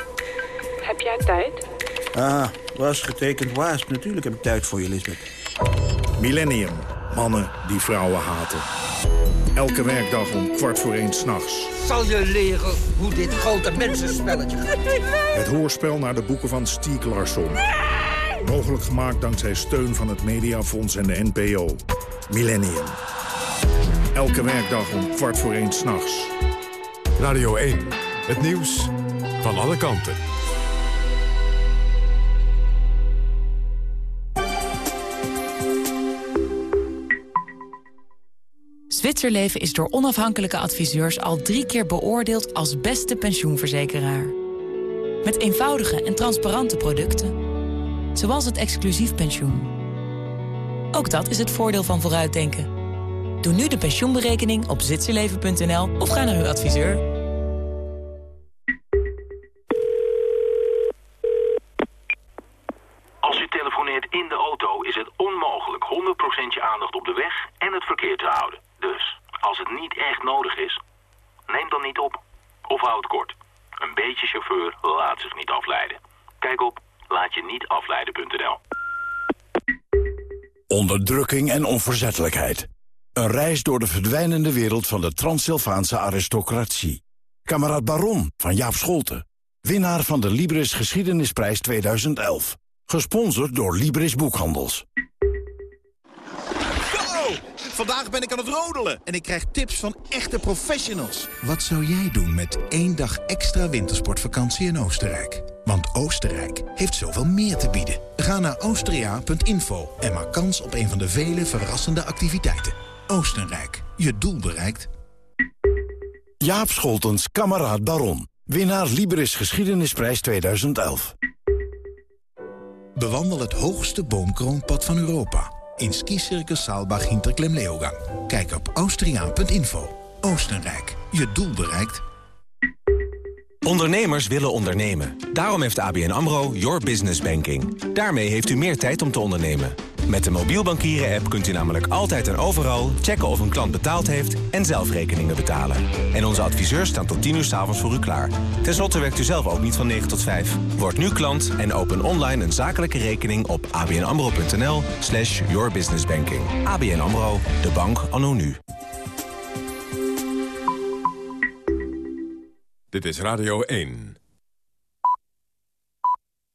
Heb jij tijd?
Ah, was getekend waas. Natuurlijk heb ik tijd voor je, Lisbeth.
Millennium. Mannen die vrouwen haten. Elke werkdag om kwart voor één s'nachts.
Zal je leren hoe dit grote mensenspelletje gaat?
Het hoorspel naar de boeken van Stieg Larsson. Mogelijk gemaakt dankzij steun van het Mediafonds en de NPO. Millennium. Elke werkdag om kwart voor één s'nachts.
Radio 1. Het nieuws van alle kanten.
Zwitserleven is door onafhankelijke adviseurs al drie keer beoordeeld als beste pensioenverzekeraar. Met eenvoudige en transparante producten. Zoals het exclusief pensioen. Ook dat is het voordeel van vooruitdenken. Doe nu de pensioenberekening op zwitserleven.nl of ga naar uw adviseur.
Als u telefoneert in de auto is het onmogelijk 100% je aandacht op de weg en het verkeer te houden. Dus, als het niet echt nodig is, neem dan niet op. Of houd het kort. Een beetje chauffeur laat zich niet afleiden. Kijk op laatje-niet-afleiden.nl.
Onderdrukking en onverzettelijkheid. Een reis door de verdwijnende wereld van de Transsylvaanse aristocratie. Kamerad Baron van Jaap Scholten. Winnaar van de Libris Geschiedenisprijs 2011. Gesponsord door Libris Boekhandels.
Go! Vandaag ben ik aan het rodelen en ik krijg tips van echte professionals.
Wat zou jij doen met één dag extra wintersportvakantie in Oostenrijk? Want Oostenrijk heeft zoveel meer te bieden. Ga naar austria.info en maak kans op een van de vele verrassende activiteiten. Oostenrijk, je doel bereikt.
Jaap Scholtens, kameraad Baron. Winnaar Libris Geschiedenisprijs 2011.
Bewandel het hoogste boomkroonpad van Europa. In skicircus Saalbach Hinterklemleogang. Kijk op austriaan.info. Oostenrijk, je doel bereikt.
Ondernemers willen ondernemen. Daarom heeft ABN AMRO Your Business Banking. Daarmee heeft u meer tijd om te ondernemen. Met de mobiel bankieren app kunt u namelijk altijd en overal checken of een klant betaald heeft en zelf rekeningen betalen. En onze adviseurs staan tot 10 uur s'avonds voor u klaar. Ten slotte werkt u zelf ook niet van 9 tot 5. Word nu klant en open online een zakelijke rekening op abnamro.nl slash yourbusinessbanking. ABN AMRO, de bank anno nu.
Dit is Radio 1.